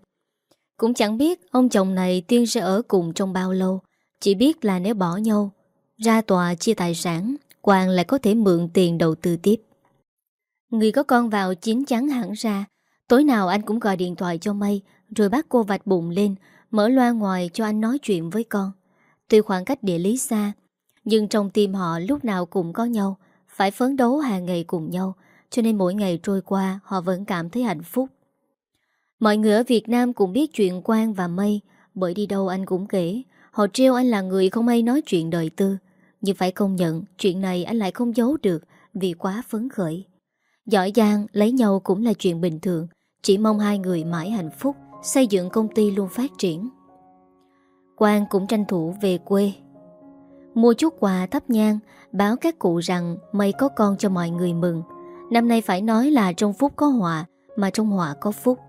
Cũng chẳng biết ông chồng này Tiên sẽ ở cùng trong bao lâu. Chỉ biết là nếu bỏ nhau, Ra tòa chia tài sản Quang lại có thể mượn tiền đầu tư tiếp. Người có con vào chín chắn hẳn ra, Tối nào anh cũng gọi điện thoại cho Mây Rồi bắt cô vạch bụng lên, Mở loa ngoài cho anh nói chuyện với con. Tuy khoảng cách địa lý xa, Nhưng trong tim họ lúc nào cũng có nhau, Phải phấn đấu hàng ngày cùng nhau, Cho nên mỗi ngày trôi qua Họ vẫn cảm thấy hạnh phúc. Mọi người ở Việt Nam cũng biết chuyện Quang và Mây Bởi đi đâu anh cũng kể Họ treo anh là người không hay nói chuyện đời tư. Nhưng phải công nhận, Chuyện này anh lại không giấu được, Vì quá phấn khởi. Giỏi giang, lấy nhau cũng là chuyện bình thường. Chỉ mong hai người mãi hạnh phúc, Xây dựng công ty luôn phát triển. Quang cũng tranh thủ về quê. Mua chút quà thắp nhang, Báo các cụ rằng Mày có con cho mọi người mừng. Năm nay phải nói là trong phúc có họa, Mà trong họa có phúc.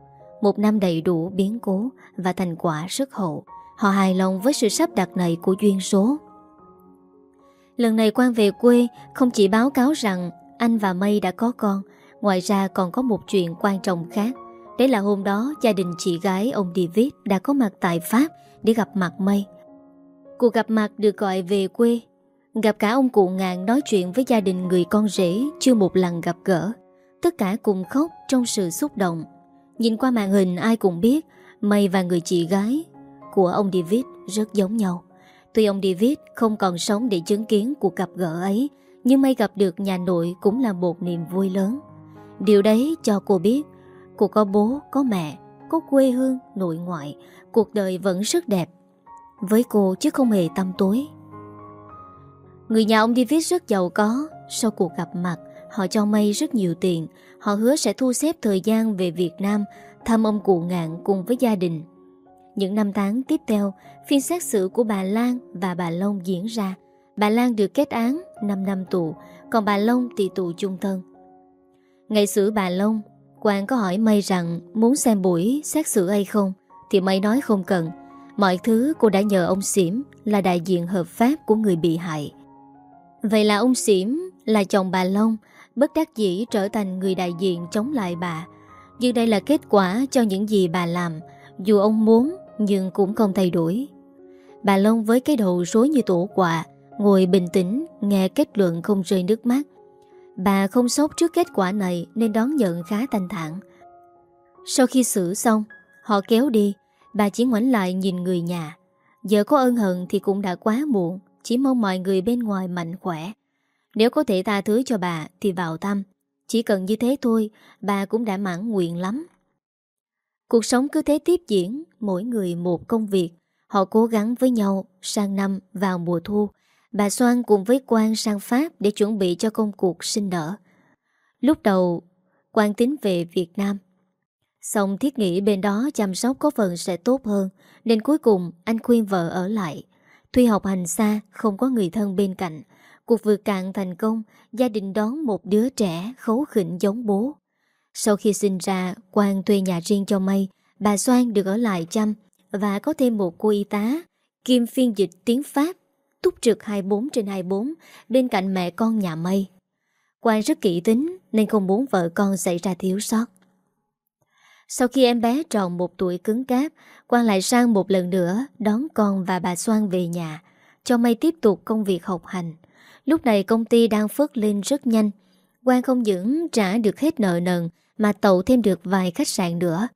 Một năm đầy đủ biến cố Và thành quả rất hậu. Họ hài lòng với sự sắp đặt này của duyên số Lần này Quang về quê, Không chỉ báo cáo rằng Anh và Mây đã có con, Ngoài ra còn có một chuyện quan trọng khác Đấy là hôm đó gia đình chị gái ông David đã có mặt tại Pháp để gặp mặt Mây. Cuộc gặp mặt được gọi về quê. Gặp cả ông cụ ngạn nói chuyện với gia đình người con rể chưa một lần gặp gỡ. Tất cả cùng khóc trong sự xúc động. Nhìn qua màn hình ai cũng biết Mây và người chị gái của ông David rất giống nhau. Tuy ông David không còn sống để chứng kiến cuộc gặp gỡ ấy, nhưng may gặp được nhà nội cũng là một niềm vui lớn. Điều đấy cho cô biết Cô có bố, có mẹ, có quê hương, nội ngoại Cuộc đời vẫn rất đẹp Với cô chứ không hề tâm tối Người nhà ông David rất giàu có Sau cuộc gặp mặt Họ cho May rất nhiều tiền Họ hứa sẽ thu xếp thời gian về Việt Nam Thăm ông cụ ngạn cùng với gia đình những năm tháng tiếp theo, Phiên xét xử của bà Lan và bà Long diễn ra. Bà Lan được kết án 5 năm tù, Còn bà Long thì tù chung thân. Ngày xử bà Long quan có hỏi Mây rằng muốn xem buổi xét xử hay không, Thì Mây nói không cần. Mọi thứ cô đã nhờ ông Xỉm là đại diện hợp pháp của người bị hại. Vậy là ông Xỉm là chồng bà Long, Bất đắc dĩ trở thành người đại diện chống lại bà. Nhưng đây là kết quả cho những gì bà làm. Dù ông muốn nhưng cũng không thay đổi Bà Long với cái đầu rối như tổ quạ Ngồi bình tĩnh nghe kết luận không rơi nước mắt Bà không sốt trước kết quả này nên đón nhận khá thanh thản. Sau khi xử xong, họ kéo đi, bà chỉ ngoảnh lại nhìn người nhà. Giờ có ân hận thì cũng đã quá muộn, chỉ mong mọi người bên ngoài mạnh khỏe. Nếu có thể tha thứ cho bà thì vào tâm. Chỉ cần như thế thôi, bà cũng đã mãn nguyện lắm. Cuộc sống cứ thế tiếp diễn, mỗi người một công việc. Họ cố gắng với nhau sang năm vào mùa thu Bà Soan cùng với Quang sang Pháp để chuẩn bị cho công cuộc sinh nở. Lúc đầu, Quang tính về Việt Nam. Xong thiết nghĩ bên đó chăm sóc có phần sẽ tốt hơn, nên cuối cùng anh khuyên vợ ở lại. Tuy học hành xa, không có người thân bên cạnh, cuộc vượt cạn thành công, gia đình đón một đứa trẻ khấu khỉnh giống bố. Sau khi sinh ra, Quang thuê nhà riêng cho May, bà Soan được ở lại chăm và có thêm một cô y tá, kim phiên dịch tiếng Pháp túc trực 24 trên 24 bên cạnh mẹ con nhà mây. Quang rất kỹ tính nên không muốn vợ con xảy ra thiếu sót. Sau khi em bé tròn một tuổi cứng cáp, Quang lại sang một lần nữa đón con và bà Soan về nhà, cho Mây tiếp tục công việc học hành. Lúc này công ty đang phớt lên rất nhanh. Quang không những trả được hết nợ nần mà tậu thêm được vài khách sạn nữa.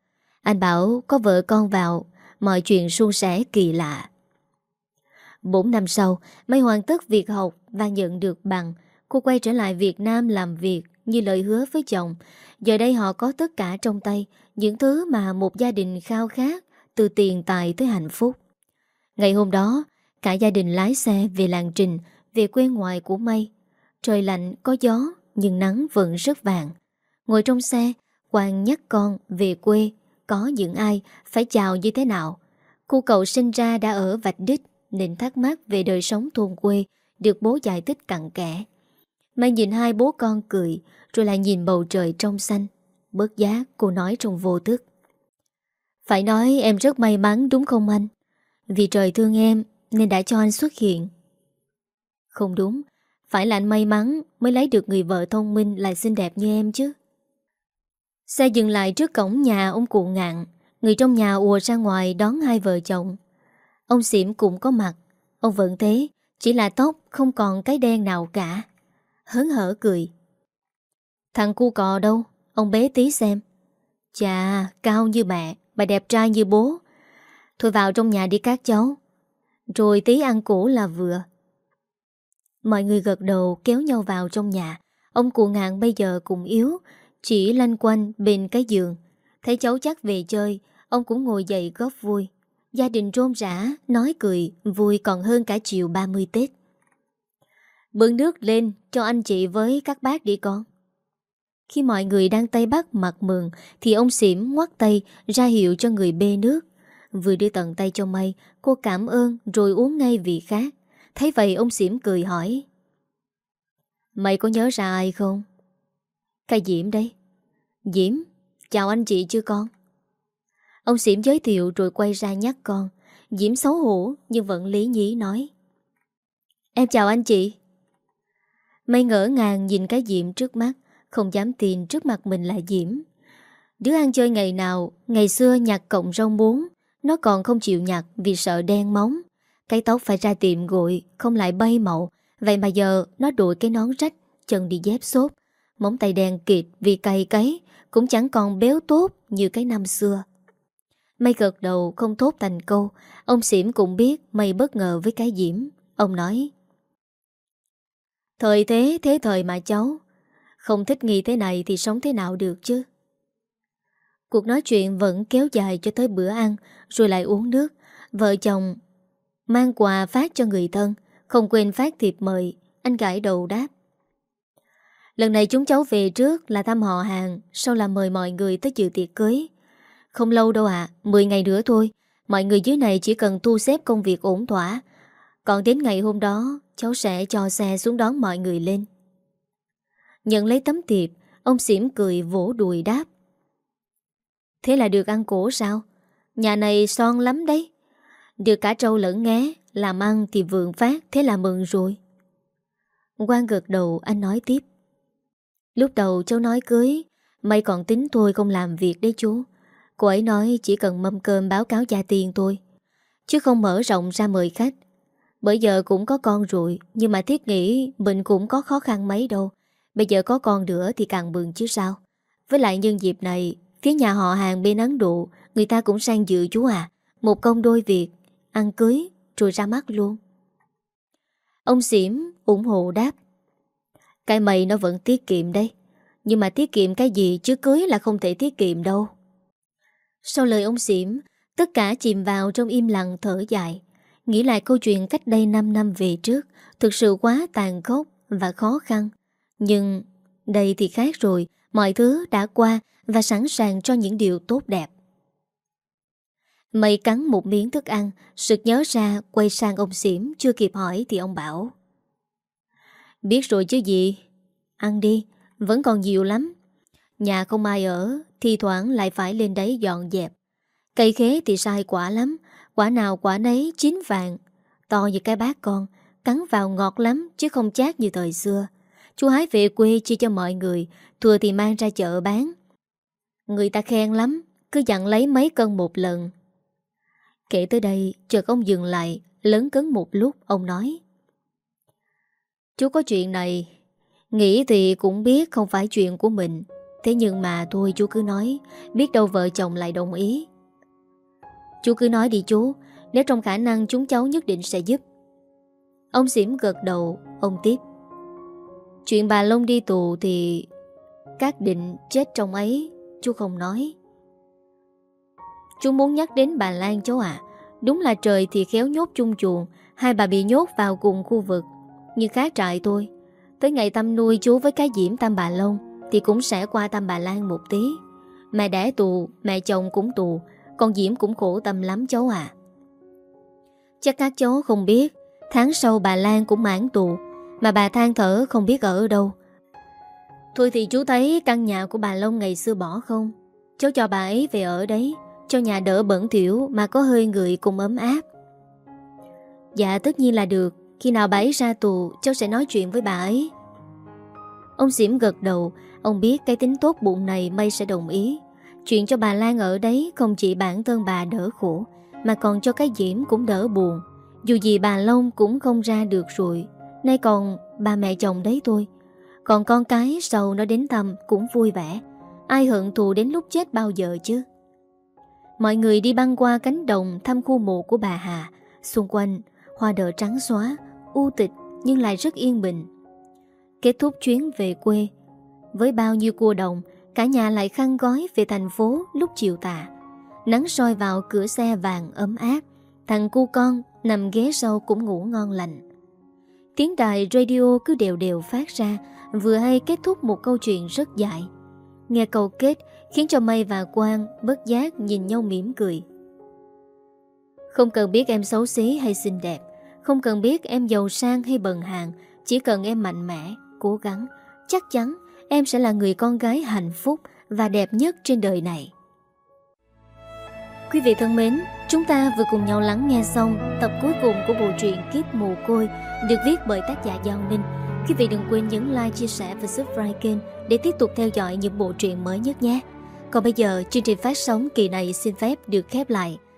Anh bảo có vợ con vào, mọi chuyện suôn sẻ kỳ lạ. 4 năm sau, May hoàn tất việc học và nhận được bằng. Cô quay trở lại Việt Nam làm việc như lời hứa với chồng. Giờ đây họ có tất cả trong tay, những thứ mà một gia đình khao khát, từ tiền tài tới hạnh phúc. Ngày hôm đó, cả gia đình lái xe về làng Trình, về quê ngoài của May. Trời lạnh, có gió, nhưng nắng vẫn rất vàng. Ngồi trong xe, Quang nhắc con về quê, có những ai, phải chào như thế nào. Cô cậu sinh ra đã ở Vạch Đích, nên thắc mắc về đời sống thôn quê được bố giải thích cặn kẽ. Mai nhìn hai bố con cười Rồi lại nhìn bầu trời trong xanh. Bớt giá cô nói trong vô thức. Phải nói em rất may mắn đúng không anh? Vì trời thương em Nên đã cho anh xuất hiện. Không đúng Phải là anh may mắn Mới lấy được người vợ thông minh Lại xinh đẹp như em chứ. Xe dừng lại trước cổng nhà ông cụ ngạn. Người trong nhà ùa ra ngoài đón hai vợ chồng. Ông xỉm cũng có mặt. Ông vẫn thế, Chỉ là tóc không còn cái đen nào cả. Hớn hở cười. Thằng cu cò đâu? Ông bé tí xem. Chà, cao như mẹ Bà đẹp trai như bố. Thôi vào trong nhà đi các cháu. Rồi tí ăn củ là vừa. Mọi người gật đầu kéo nhau vào trong nhà. Ông cụ ngạn bây giờ cũng yếu chỉ lanh quanh bên cái giường. Thấy cháu chắc về chơi Ông cũng ngồi dậy góp vui. Gia đình rôm rã, nói cười Vui còn hơn cả chiều 30 Tết. Bưng nước lên cho anh chị với các bác đi con. Khi mọi người đang tay bắt mặt mừng Thì ông xỉm ngoắt tay ra hiệu cho người bê nước. Vừa đưa tận tay cho mây Cô cảm ơn rồi uống ngay vị khác. Thấy vậy ông xỉm cười hỏi Mày có nhớ ra ai không? Cái Diễm đây. Diễm, chào anh chị chưa con? Ông xỉm giới thiệu rồi quay ra nhắc con. Diễm xấu hổ nhưng vẫn lý nhí nói. Em chào anh chị. Mây ngỡ ngàng nhìn cái Diễm trước mắt Không dám tin trước mặt mình là Diễm. Đứa ăn chơi ngày nào Ngày xưa nhặt cộng rong bốn Nó còn không chịu nhặt vì sợ đen móng. Cái tóc phải ra tiệm gội Không lại bay màu. Vậy mà giờ nó đội cái nón rách Chân đi dép xốp. Móng tay đen kịt vì cay cấy, Cũng chẳng còn béo tốt như cái năm xưa. Mây gật đầu không thốt thành câu, Ông xỉm cũng biết mây bất ngờ với cái diễm. Ông nói, Thời thế thế thời mà cháu, Không thích nghi thế này thì sống thế nào được chứ? Cuộc nói chuyện vẫn kéo dài cho tới bữa ăn, Rồi lại uống nước. Vợ chồng Mang quà phát cho người thân, Không quên phát thiệp mời, Anh gãi đầu đáp Lần này chúng cháu về trước là thăm họ hàng Sau là mời mọi người tới dự tiệc cưới. Không lâu đâu ạ à, 10 ngày nữa thôi Mọi người dưới này chỉ cần thu xếp công việc ổn thỏa. Còn đến ngày hôm đó Cháu sẽ cho xe xuống đón mọi người lên. Nhận lấy tấm tiệp Ông xỉm cười vỗ đùi đáp. Thế là được ăn cổ sao? Nhà này son lắm đấy. Được cả trâu lẫn nghé Làm ăn thì vượng phát Thế là mừng rồi. Quang gật đầu anh nói tiếp. Lúc đầu cháu nói cưới Mày còn tính tôi không làm việc đấy chú. Cô ấy nói chỉ cần mâm cơm báo cáo gia tiền tôi Chứ không mở rộng ra mời khách. Bởi giờ cũng có con rồi, Nhưng mà thiết nghĩ mình cũng có khó khăn mấy đâu. Bây giờ có con nữa thì càng bừng chứ sao. Với lại nhân dịp này, Phía nhà họ hàng bên Ấn Độ, Người ta cũng sang dự chú à Một công đôi việc, Ăn cưới, rồi ra mắt luôn. Ông xỉm ủng hộ đáp. Cái mày nó vẫn tiết kiệm đây Nhưng mà tiết kiệm cái gì chứ cưới là không thể tiết kiệm đâu. Sau lời ông xỉm, Tất cả chìm vào trong im lặng thở dài. Nghĩ lại câu chuyện cách đây 5 năm về trước, Thực sự quá tàn khốc và khó khăn. Nhưng đây thì khác rồi, Mọi thứ đã qua Và sẵn sàng cho những điều tốt đẹp. Mày cắn một miếng thức ăn, Sực nhớ ra Quay sang ông xỉm Chưa kịp hỏi thì ông bảo Biết rồi chứ gì? Ăn đi, Vẫn còn nhiều lắm. Nhà không ai ở Thì thoảng lại phải lên đấy dọn dẹp. Cây khế thì sai quả lắm, Quả nào quả nấy chín vàng. To như cái bát con, Cắn vào ngọt lắm chứ không chát như thời xưa. Chú hái về quê chia cho mọi người, Thừa thì mang ra chợ bán. Người ta khen lắm, Cứ dặn lấy mấy cân một lần. Kể tới đây Chợt ông dừng lại, Lớn cấn một lúc, ông nói. Chú có chuyện này. Nghĩ thì cũng biết không phải chuyện của mình. Thế nhưng mà thôi, chú cứ nói. Biết đâu vợ chồng lại đồng ý. Chú cứ nói đi chú. Nếu trong khả năng chúng cháu nhất định sẽ giúp. Ông xỉm gật đầu. Ông tiếp. Chuyện bà Long đi tù thì Các định chết trong ấy. Chú không nói. Chú muốn nhắc đến bà Lan cháu ạ. Đúng là trời thì khéo nhốt chung chuồng. Hai bà bị nhốt vào cùng khu vực. Như khác trại tôi. Tới ngày tâm nuôi chú với cái diễm tam bà Long, Thì cũng sẽ qua tam bà Lan một tí. Mẹ đẻ tù, Mẹ chồng cũng tù, con Diễm cũng khổ tâm lắm cháu à Chắc các cháu không biết, Tháng sau bà Lan cũng mãn tù, Mà bà than thở không biết ở đâu. Thôi thì chú thấy căn nhà của bà Long ngày xưa bỏ không? Cháu cho bà ấy về ở đấy, Cho nhà đỡ bẩn thiểu Mà có hơi người cùng ấm áp. Dạ tất nhiên là được. Khi nào bà ấy ra tù, Cháu sẽ nói chuyện với bà ấy. Ông xỉm gật đầu. Ông biết cái tính tốt bụng này Mây sẽ đồng ý. Chuyện cho bà Lan ở đấy Không chỉ bản thân bà đỡ khổ, Mà còn cho cái Diễm cũng đỡ buồn. Dù gì bà Long cũng không ra được rồi. Nay còn bà mẹ chồng đấy thôi. Còn con cái sau nó đến thăm Cũng vui vẻ. Ai hận thù đến lúc chết bao giờ chứ? Mọi người đi băng qua cánh đồng Thăm khu mộ của bà Hà. Xung quanh, hoa đỡ trắng xóa U tịch nhưng lại rất yên bình. Kết thúc chuyến về quê, Với bao nhiêu cua đồng, Cả nhà lại khăn gói về thành phố lúc chiều tà. Nắng soi vào cửa xe vàng ấm áp, Thằng cu con nằm ghế sau cũng ngủ ngon lành. Tiếng đài radio cứ đều đều phát ra, Vừa hay kết thúc một câu chuyện rất dài. Nghe câu kết khiến cho Mây và Quang bất giác nhìn nhau mỉm cười. Không cần biết em xấu xí hay xinh đẹp không cần biết em giàu sang hay bần hàng Chỉ cần em mạnh mẽ, cố gắng Chắc chắn em sẽ là người con gái hạnh phúc và đẹp nhất trên đời này. Quý vị thân mến, chúng ta vừa cùng nhau lắng nghe xong tập cuối cùng của bộ truyện Kiếp Mồ Côi được viết bởi tác giả Giao Ninh. Quý vị đừng quên nhấn like, chia sẻ và subscribe kênh để tiếp tục theo dõi những bộ truyện mới nhất nhé. Còn bây giờ, chương trình phát sóng kỳ này xin phép được khép lại.